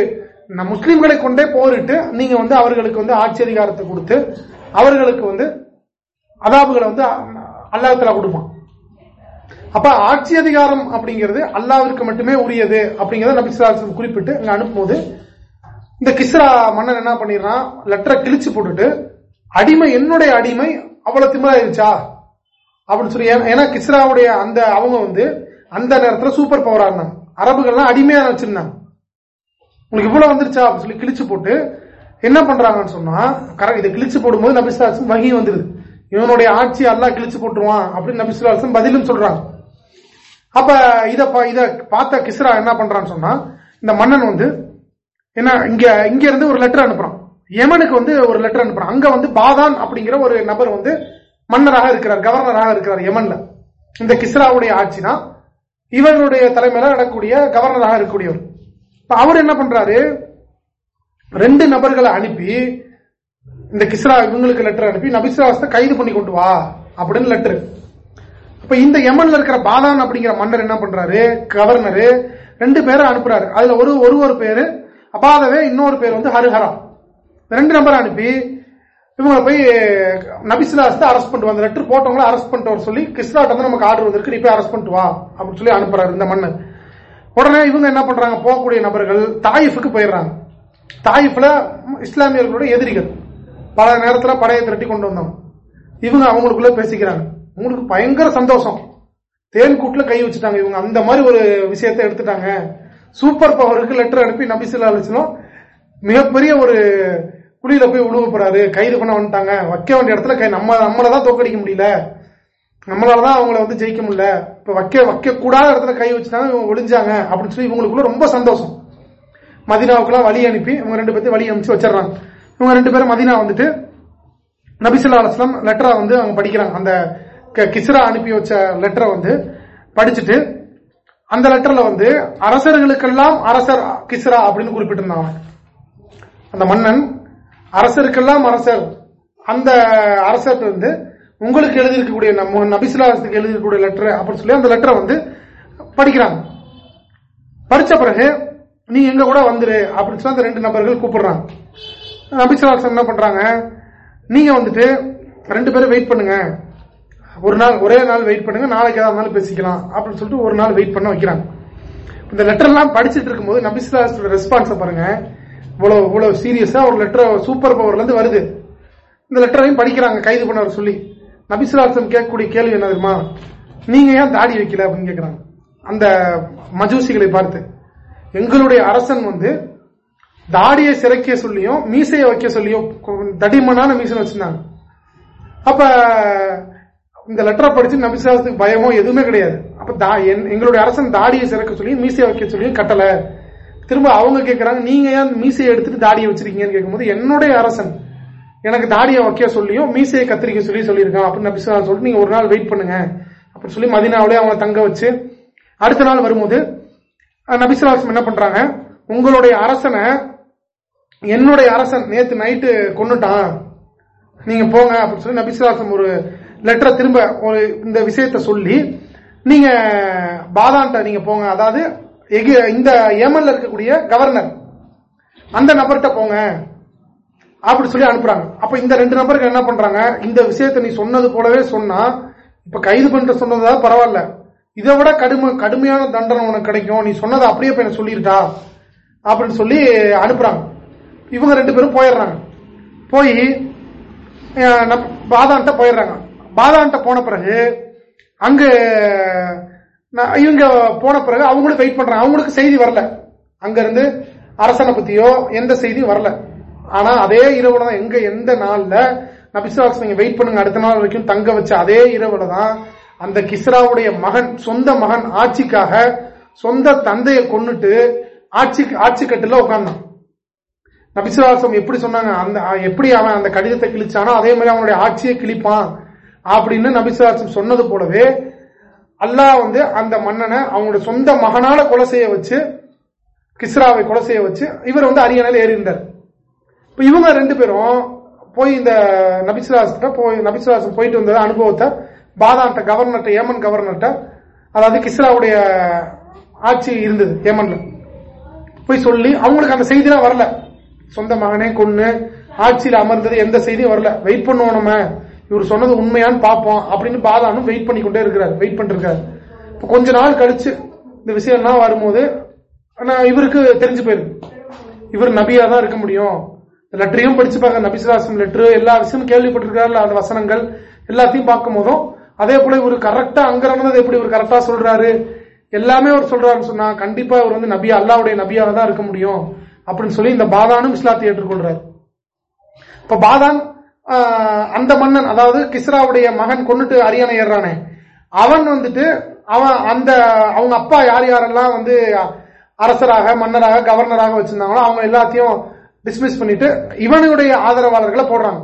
முஸ்லிம்களை கொண்டே போரிட்டு நீங்க வந்து அவர்களுக்கு வந்து ஆட்சி அதிகாரத்தை கொடுத்து அவர்களுக்கு வந்து அதாபுகளை வந்து அல்லாஹலா கொடுப்பான். அப்ப ஆட்சி அதிகாரம் அப்படிங்கிறது அல்லாவிற்கு மட்டுமே உரியது அப்படிங்கறத நபிசுலாசம் குறிப்பிட்டு இங்க அனுப்பும்போது இந்த கிஸ்ரா மன்னன் என்ன பண்ணிடுறான்? லெட்டரை கிழிச்சு போட்டுட்டு அடிமை என்னுடைய அடிமை அவ்வளவு திமிராயிருச்சா? அப்படின்னு சொல்லி ஏன்னா கிஸ்ராவுடைய அந்த அவங்க வந்து அந்த நேரத்தில் சூப்பர் பவரா இருந்தாங்க. அரபுகள்லாம் அடிமையா வச்சிருந்தாங்க உங்களுக்கு இவ்வளவு வந்துருச்சா? அப்படின்னு சொல்லி கிழிச்சு போட்டு என்ன பண்றாங்கன்னு சொன்னா கரெக்ட் இதை கிழிச்சு போடும்போது நபிசுலாசம் வகி வந்துருது. இவனுடைய ஆட்சி எல்லாம் கிழிச்சு போட்டுருவான் அப்படின்னு நபிசுலாசம் பதிலும் சொல்றாங்க. அப்ப இத இத பார்த்த கிஸ்ரா என்ன பண்றான்னு சொன்னா இந்த மன்னன் வந்து என்ன இங்க இங்க இருந்து ஒரு லெட்டர் அனுப்புறான். யமனுக்கு வந்து ஒரு லெட்டர் அனுப்புறான். அங்க வந்து பாதான் அப்படிங்கிற ஒரு நபர் வந்து மன்னராக இருக்கிறார் கவர்னராக இருக்கிறார் யமன்ல. இந்த கிஸ்ராவுடைய ஆட்சி தான் இவர்களுடைய தலைமையில நடக்கக்கூடிய கவர்னராக இருக்கக்கூடியவர். அவர் என்ன பண்றாரு? ரெண்டு நபர்களை அனுப்பி இந்த கிஸ்ரா இவங்களுக்கு லெட்டர் அனுப்பி நபிசுவாசத்தை கைது பண்ணி கொண்டு வா அப்படின்னு லெட்டர் இப்ப இந்த யமன்ல இருக்கிற பாதான் அப்படிங்கிற மன்னர் என்ன பண்றாரு? கவர்னரு ரெண்டு பேரை அனுப்புறாரு. அதுல ஒரு ஒரு ஒரு பேரு அபாதவே இன்னொரு பேர் வந்து ஹருஹரா. ரெண்டு நம்பர் அனுப்பி இவங்க போய் நபிசுலாஸ்தை அரெஸ்ட் பண்ணிட்டு அந்த லெட்டர் போட்டவங்கள அரெஸ்ட் பண்ணிட்டு வர சொல்லி கிறிஸ்தாட்ட வந்து நமக்கு ஆர்டர் வந்திருக்கு. நீ போய் அரெஸ்ட் பண்ணிட்டு வா அப்படின்னு சொல்லி அனுப்புறாரு இந்த மண்ணு. உடனே இவங்க என்ன பண்றாங்க? போகக்கூடிய நபர்கள் தாயிஃபுக்கு போயிடுறாங்க. தாயிஃப்ல இஸ்லாமியர்களுடைய எதிரிகள். பல நேரத்தில் படையை திரட்டி கொண்டு வந்தோம் இவங்க அவங்களுக்குள்ள பேசிக்கிறாங்க. உங்களுக்கு பயங்கர சந்தோஷம். தேன் கூட்டுல கை வச்சுட்டாங்க இவங்க. அந்த மாதிரி ஒரு விஷயத்த எடுத்துட்டாங்க. சூப்பர் பவருக்கு லெட்டர் அனுப்பி நபிசுல்லா அலிஸ்லாம் மிகப்பெரிய ஒரு குழியில போய் உழுவ போறாரு. கைது பண்ண வந்துட்டாங்க. வைக்க வேண்டிய இடத்துல கை நம்ம நம்மளதான் தோக்கடிக்க முடியல. நம்மளாலதான் அவங்கள வந்து ஜெயிக்க முடியல. இப்ப வைக்க வைக்க கூடாத இடத்துல கை வச்சுட்டாங்க இவங்க ஒளிஞ்சாங்க அப்படின்னு சொல்லி இவங்களுக்குள்ள ரொம்ப சந்தோஷம். மதினாவுக்குலாம் வழி அனுப்பி இவங்க ரெண்டு பேர்த்தையும் வழி அனுப்பிச்சு வச்சிடறாங்க. இவங்க ரெண்டு பேரும் மதினா வந்துட்டு நபிசுல்லா அலுவலம் லெட்டரா வந்து அவங்க படிக்கிறாங்க. அந்த க- கிஸ்ரா அனுப்பி வச்ச லெட்டரை வந்து படிச்சுட்டு அந்த லெட்டர்ல வந்து அரசர்களுக்கெல்லாம் அரசர் கிஸ்ரா அப்படின்னு குறிப்பிட்டிருந்தாங்க அந்த மன்னன் அரசருக்கெல்லாம் அரசர் அந்த அரசர் வந்து உங்களுக்கு எழுதியிருக்கக்கூடிய நம்ம நபிசுல்லாசத்துக்கு எழுதியிருக்கக்கூடிய லெட்டர் அப்படின்னு சொல்லி அந்த லெட்டரை வந்து படிக்கிறாங்க. படிச்ச பிறகு நீ எங்க கூட வந்துரு அப்படின்னு சொல்லி அந்த ரெண்டு நபர்கள் கூப்பிடுறாங்க. நபிசுல்லாசம் என்ன பண்றாங்க? நீங்க வந்துட்டு ரெண்டு பேரும் வெயிட் பண்ணுங்க. ஒரு நாள் ஒரே நாள் வெயிட் பண்ணுங்க. நாளைக்கு ஏதாவது நாள் பேசிக்கலாம் அப்படின்னு சொல்லிட்டு ஒரு நாள் வெயிட் பண்ண வைக்கிறாங்க. இந்த லெட்டர்லாம் படிச்சுட்டு படிச்சிட்டு இருக்கும்போது நபிசுல்லாஸோட ரெஸ்பான்ஸை பாருங்க. இவ்வளவு இவ்வளவு சீரியஸா ஒரு லெட்டர் சூப்பர் பவர்ல இருந்து வருது. இந்த லெட்டரையும் படிக்கிறாங்க கைது பண்ண சொல்லி. நபிசுல்லாசம் கேட்கக்கூடிய கேள்வி என்ன தெரியுமா? நீங்க ஏன் தாடி வைக்கல அப்படின்னு கேட்கிறாங்க. அந்த மஜூசிகளை பார்த்து. எங்களுடைய அரசன் வந்து தாடியை சிறைக்க சொல்லியும் மீசையை வைக்க சொல்லியும் தடிமனான மீசை வச்சிருந்தாங்க. அப்ப இந்த லெட்டரை படிச்சு நபிசுல்லாசத்துக்கு பயமோ எதுவுமே கிடையாது. அப்ப தா- என்- எங்களுடைய அரசன் தாடியை சிறக்க சொல்லி மீசையை வைக்க சொல்லியும் கட்டல. திரும்ப அவங்க கேட்கறாங்க நீங்க ஏன் மீசையை எடுத்துட்டு தாடியை வச்சிருக்கீங்கன்னு கேட்கும்போது என்னுடைய அரசன் எனக்கு தாடியை வைக்க சொல்லியும் மீசையை கத்திரிக்க சொல்லி சொல்லியிருக்கான் அப்படின்னு நபிசுல்லா சொல்லிட்டு நீங்க ஒரு நாள் வெயிட் பண்ணுங்க அப்படின்னு சொல்லி மதினாவிலே அவங்க தங்க வச்சு அடுத்த நாள் வரும்போது நபிசுலாசம் என்ன பண்றாங்க உங்களுடைய அரசனை என்னுடைய அரசன் நேத்து நைட்டு கொண்டுட்டான் நீங்க போங்க அப்படின்னு சொல்லி நபிசுலாசம் ஒரு லெட்டரை திரும்ப ஒரு இந்த விஷயத்த சொல்லி நீங்க பாதான்ட்ட நீங்க போங்க அதாவது இந்த ஏமன்ல இருக்கக்கூடிய கவர்னர் அந்த நபர்கிட்ட போங்க. அப்படி சொல்லி அனுப்புறாங்க. அப்ப இந்த ரெண்டு நபருக்கு என்ன பண்றாங்க? இந்த விஷயத்தை நீ சொன்னது போலவே சொன்னா இப்ப கைது பண்ணிட்டு சொன்னதா பரவாயில்ல. இதை விட கடுமை கடுமையான தண்டனை உனக்கு கிடைக்கும். நீ சொன்னதை அப்படியே இப்ப என்ன சொல்லிருட்டா அப்படின்னு சொல்லி அனுப்புறாங்க. இவங்க ரெண்டு பேரும் போயிடுறாங்க. போய் பாதான்ட்ட போயிடுறாங்க. பாதான்ட்ட போன பிறகு அங்கு இவங்க போன பிறகு அவங்களும் வெயிட் பண்றாங்க. அவங்களுக்கு செய்தி வரல. அங்க இருந்து அரசனை பத்தியோ எந்த செய்தியும் வரல. ஆனா அதே இரவுல தான் எங்க எந்த நாள்ல நபிசுவாஸ் நீங்க வெயிட் பண்ணுங்க அடுத்த நாள் வரைக்கும் தங்க வச்ச அதே இரவுல தான் அந்த கிஸ்ராவுடைய மகன் சொந்த மகன் ஆட்சிக்காக சொந்த தந்தையை கொண்டுட்டு ஆட்சி ஆட்சி கட்டுல உட்கார்ந்தான் நபிசுவாசம் எப்படி சொன்னாங்க? அந்த எப்படி அவன் அந்த கடிதத்தை கிழிச்சானோ அதே மாதிரி அவனுடைய ஆட்சியை கிழிப்பான். அப்படின்னு நபிசுவாசம் சொன்னது போலவே அல்லாஹ் வந்து அந்த மன்னனை அவங்களோட சொந்த மகனால கொலை செய்ய வச்சு கிஸ்ராவை கொலை செய்ய வச்சு இவர் வந்து அரியணையில் ஏறி இருந்தார். இப்போ இவங்க ரெண்டு பேரும் போய் இந்த நபிசுலாஸ்கிட்ட போய் நபிசுராசன் போயிட்டு வந்த அனுபவத்தை பாதான்ட்ட கவர்னர்ட்ட ஏமன் கவர்னர்ட்ட அதாவது கிஸ்ராவுடைய ஆட்சி இருந்தது ஏமன்ல போய் சொல்லி அவங்களுக்கு அந்த செய்திலாம் வரல. சொந்த மகனே கொன்னு ஆட்சியில் அமர்ந்தது எந்த செய்தியும் வரல. வெயிட் பண்ணுவோம் நம்ம. இவர் சொன்னது உண்மையான்னு பார்ப்போம் அப்படின்னு பாதானும் வெயிட் பண்ணி கொண்டே இருக்கிறார் வெயிட் பண்ணிருக்காரு. இப்போ கொஞ்ச நாள் கழிச்சு இந்த விஷயம்லாம் வரும்போது ஆனா இவருக்கு தெரிஞ்சு போயிருக்கு இவர் நபியா தான் இருக்க முடியும். லெட்டரையும் படிச்சு பார்க்க நபிசுலாசம் லெட்ரு எல்லா விஷயமும் கேள்விப்பட்டிருக்காருல அந்த வசனங்கள் எல்லாத்தையும் பார்க்கும் போதும் அதே போல இவர் கரெக்டா அங்க நடந்தது எப்படி இவர் கரெக்டா சொல்றாரு? எல்லாமே அவர் சொல்றாருன்னு சொன்னா கண்டிப்பா இவர் வந்து நபியா அல்லாவுடைய நபியாக தான் இருக்க முடியும் அப்படின்னு சொல்லி இந்த பாதானும் இஸ்லாத்தை ஏற்றுக்கொள்றாரு. இப்ப பாதான் அந்த மன்னன் அதாவது கிஸ்ராவுடைய மகன் கொண்டுட்டு அரியணை ஏறானே அவன் வந்துட்டு அவன் அந்த அவங்க அப்பா யார் யாரெல்லாம் வந்து அரசராக மன்னராக கவர்னராக வச்சிருந்தாங்களோ அவங்க எல்லாத்தையும் டிஸ்மிஸ் பண்ணிட்டு இவனுடைய ஆதரவாளர்களை போடுறாங்க.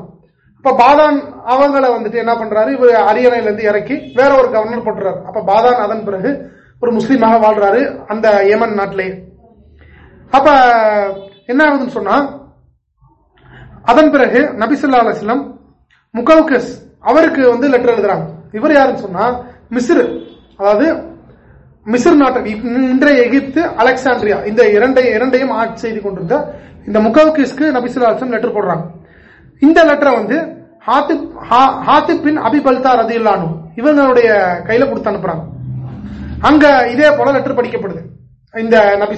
இப்ப பாதான் அவங்கள வந்துட்டு என்ன பண்றாரு? இவர் அரியணையில இருந்து இறக்கி வேற ஒரு கவர்னர் போட்டுறாரு. அப்ப பாதான் அதன் பிறகு ஒரு முஸ்லீமாக வாழ்றாரு அந்த யமன் நாட்டிலேயே. அப்ப என்ன ஆகுதுன்னு சொன்னா அதன் பிறகு நபிசுல்லா அலிஸ்லம் முகவுகஸ் அவருக்கு வந்து லெட்டர் எழுதுறாங்க. இவர் யாருன்னு சொன்னா மிஸ்ரு அதாவது மிஸ்ர் நாட்டு இன்றைய எகிப்து அலெக்சாண்ட்ரியா இந்த இரண்டை இரண்டையும் ஆட்சி செய்து கொண்டிருந்த இந்த முகவுகிஸ்க்கு நபிசுல்லா அலிஸ்லம் லெட்டர் போடுறாங்க. இந்த லெட்டரை வந்து ஹாத்திப் ஹா- ஹாத்திப் பின் அபிபல்தா ரதியுல்லானு இவங்களுடைய கையில கொடுத்து அனுப்புறாங்க. அங்க இதே போல லெட்டர் படிக்கப்படுது. இந்த நபி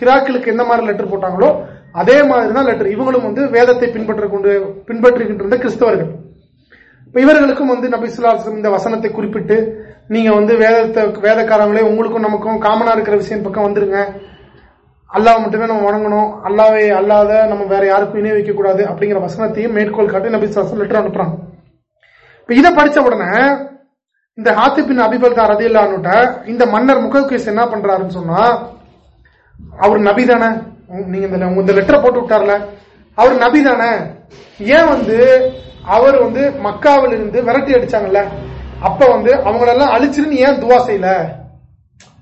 ஹிராக்கிலுக்கு எந்த மாதிரி லெட்டர் போட்டாங்களோ அதே மாதிரி தான் லெட்டர் இவங்களும் வந்து வேதத்தை பின்பற்ற கொண்டு பின்பற்றுகின்ற கிறிஸ்தவர்கள். இவர்களுக்கும் வந்து நபிசுல்லாசம் இந்த வசனத்தை குறிப்பிட்டு நீங்க வந்து வேதத்தை வேதக்காரங்களே உங்களுக்கும் நமக்கும் காமனா இருக்கிற விஷயம் பக்கம் வந்துருங்க. அல்லாஹ் மட்டுமே நம்ம வணங்கணும். அல்லாவே அல்லாத நம்ம வேற யாருக்கும் இணை வைக்க கூடாது அப்படிங்கிற வசனத்தையும் மேற்கோள் காட்டி நபி லெட்டர் அனுப்புறாங்க. இப்ப இதை படிச்ச உடனே இந்த ஹாத்திபின் அபிபல்தா ரதியில்லான்னுட்ட இந்த மன்னர் முகவுக்கேஸ் என்ன பண்றாருன்னு சொன்னா அவர் நபி தானே. நீங்க இந்த இந்த லெட்டரை போட்டு விட்டார்ல? அவர் நபி தானே? ஏன் வந்து அவர் வந்து மக்காவில் இருந்து விரட்டி அடிச்சாங்கல்ல? அப்ப வந்து அவங்களெல்லாம் அழிச்சிருன்னு ஏன் துவா செய்யல?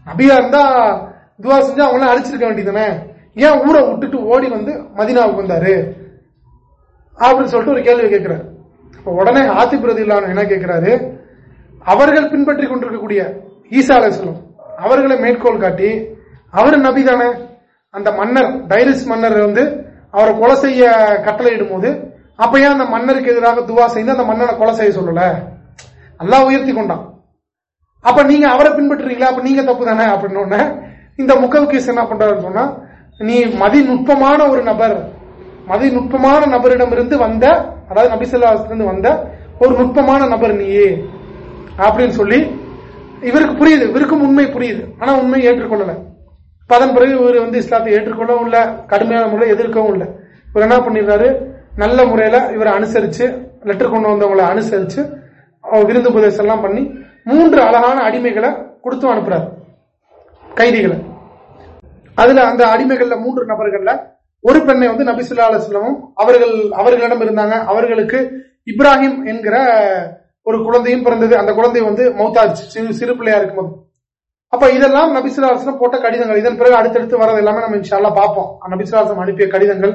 நபியா இருந்தா துவா செஞ்சு அவங்களாம் அழிச்சிருக்க வேண்டியதானே ஏன் ஊரை விட்டுட்டு ஓடி வந்து மதினாவுக்கு வந்தாரு? அப்படின்னு சொல்லிட்டு ஒரு கேள்வி கேட்கிறாரு. இப்ப உடனே ஆத்தி ரதில்லான என்ன கேட்கிறாரு? அவர்கள் பின்பற்றி கொண்டிருக்கக்கூடிய ஈசா அலைசலம் அவர்களை மேற்கோள் காட்டி அவர் நபி தானே? அந்த மன்னர் டைரிஸ் மன்னர் வந்து அவரை கொலை செய்ய கட்டளையிடும் போது அப்பயே ஏன் அந்த மன்னருக்கு எதிராக துவா செய்து அந்த மன்னனை கொலை செய்ய சொல்லல? நல்லா உயர்த்தி கொண்டான். அப்ப நீங்க அவரை பின்பற்றுறீங்களா? அப்ப நீங்க தப்பு தானே? அப்படின்னு இந்த முகவுக்கேஸ் என்ன பண்றாருன்னு சொன்னா நீ மதிநுட்பமான ஒரு நபர் மதிநுட்பமான நபரிடம் இருந்து வந்த அதாவது நபிசல்லாசிலிருந்து வந்த ஒரு நுட்பமான நபர் நீயே அப்படின்னு சொல்லி இவருக்கு புரியுது இவருக்கும் உண்மை புரியுது. ஆனா உண்மை ஏற்றுக்கொள்ளல. அதன் பிறகு இவர் வந்து இஸ்லாத்தை ஏற்றுக்கொள்ளவும் இல்லை கடுமையான முறையில் எதிர்க்கவும் இல்லை. இவர் என்ன பண்ணிடுறாரு? நல்ல முறையில இவரை அனுசரிச்சு லெட்டர் கொண்டு வந்தவங்களை அனுசரிச்சு விருந்து உபதேசம் எல்லாம் பண்ணி மூன்று அழகான அடிமைகளை கொடுத்து அனுப்புறாரு. கைதிகளை. அதுல அந்த அடிமைகள்ல மூன்று நபர்கள்ல ஒரு பெண்ணை வந்து நபிசுல்லா அலுவலமும் அவர்கள் அவர்களிடம் இருந்தாங்க. அவர்களுக்கு இப்ராஹிம் என்கிற ஒரு குழந்தையும் பிறந்தது. அந்த குழந்தை வந்து மௌத்தாஜ் சிறு பிள்ளையா இருக்கும்போது. அப்ப இதெல்லாம் நபிசுல்லா போட்ட கடிதங்கள். இதன் பிறகு அடுத்தடுத்து வரது எல்லாமே நம்ம இன்ஷால்லா பார்ப்போம். நபிசுல்லா அனுப்பிய கடிதங்கள்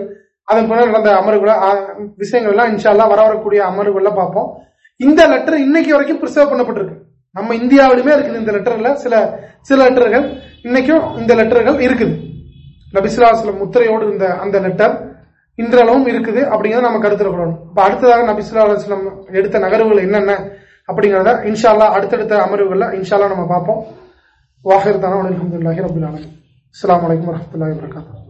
அதன் பிறகு நடந்த அமர்வுகளை விஷயங்கள் எல்லாம் இன்ஷால்லா வர வரக்கூடிய அமர்வுகள்ல பார்ப்போம். இந்த லெட்டர் இன்னைக்கு வரைக்கும் பிரிசர்வ் பண்ணப்பட்டிருக்கு. நம்ம இந்தியாவிலுமே இருக்குது இந்த லெட்டர்ல சில சில லெட்டர்கள். இன்னைக்கும் இந்த லெட்டர்கள் இருக்குது. நபிசுலாசலம் முத்திரையோடு இருந்த அந்த லெட்டர் இன்றளவும் இருக்குது அப்படிங்கறத நம்ம கருத்துல கொள்ளணும். இப்ப அடுத்ததாக நபிசுல்லா எடுத்த நகர்வுகள் என்னென்ன அப்படிங்கறத இன்ஷால்லா அடுத்தடுத்த அமர்வுகள்ல இன்ஷால்லா நம்ம பார்ப்போம். واخر دعوانا الحمد لله رب العالمين السلام علیکم و رحمۃ اللہ وبرکاتہ.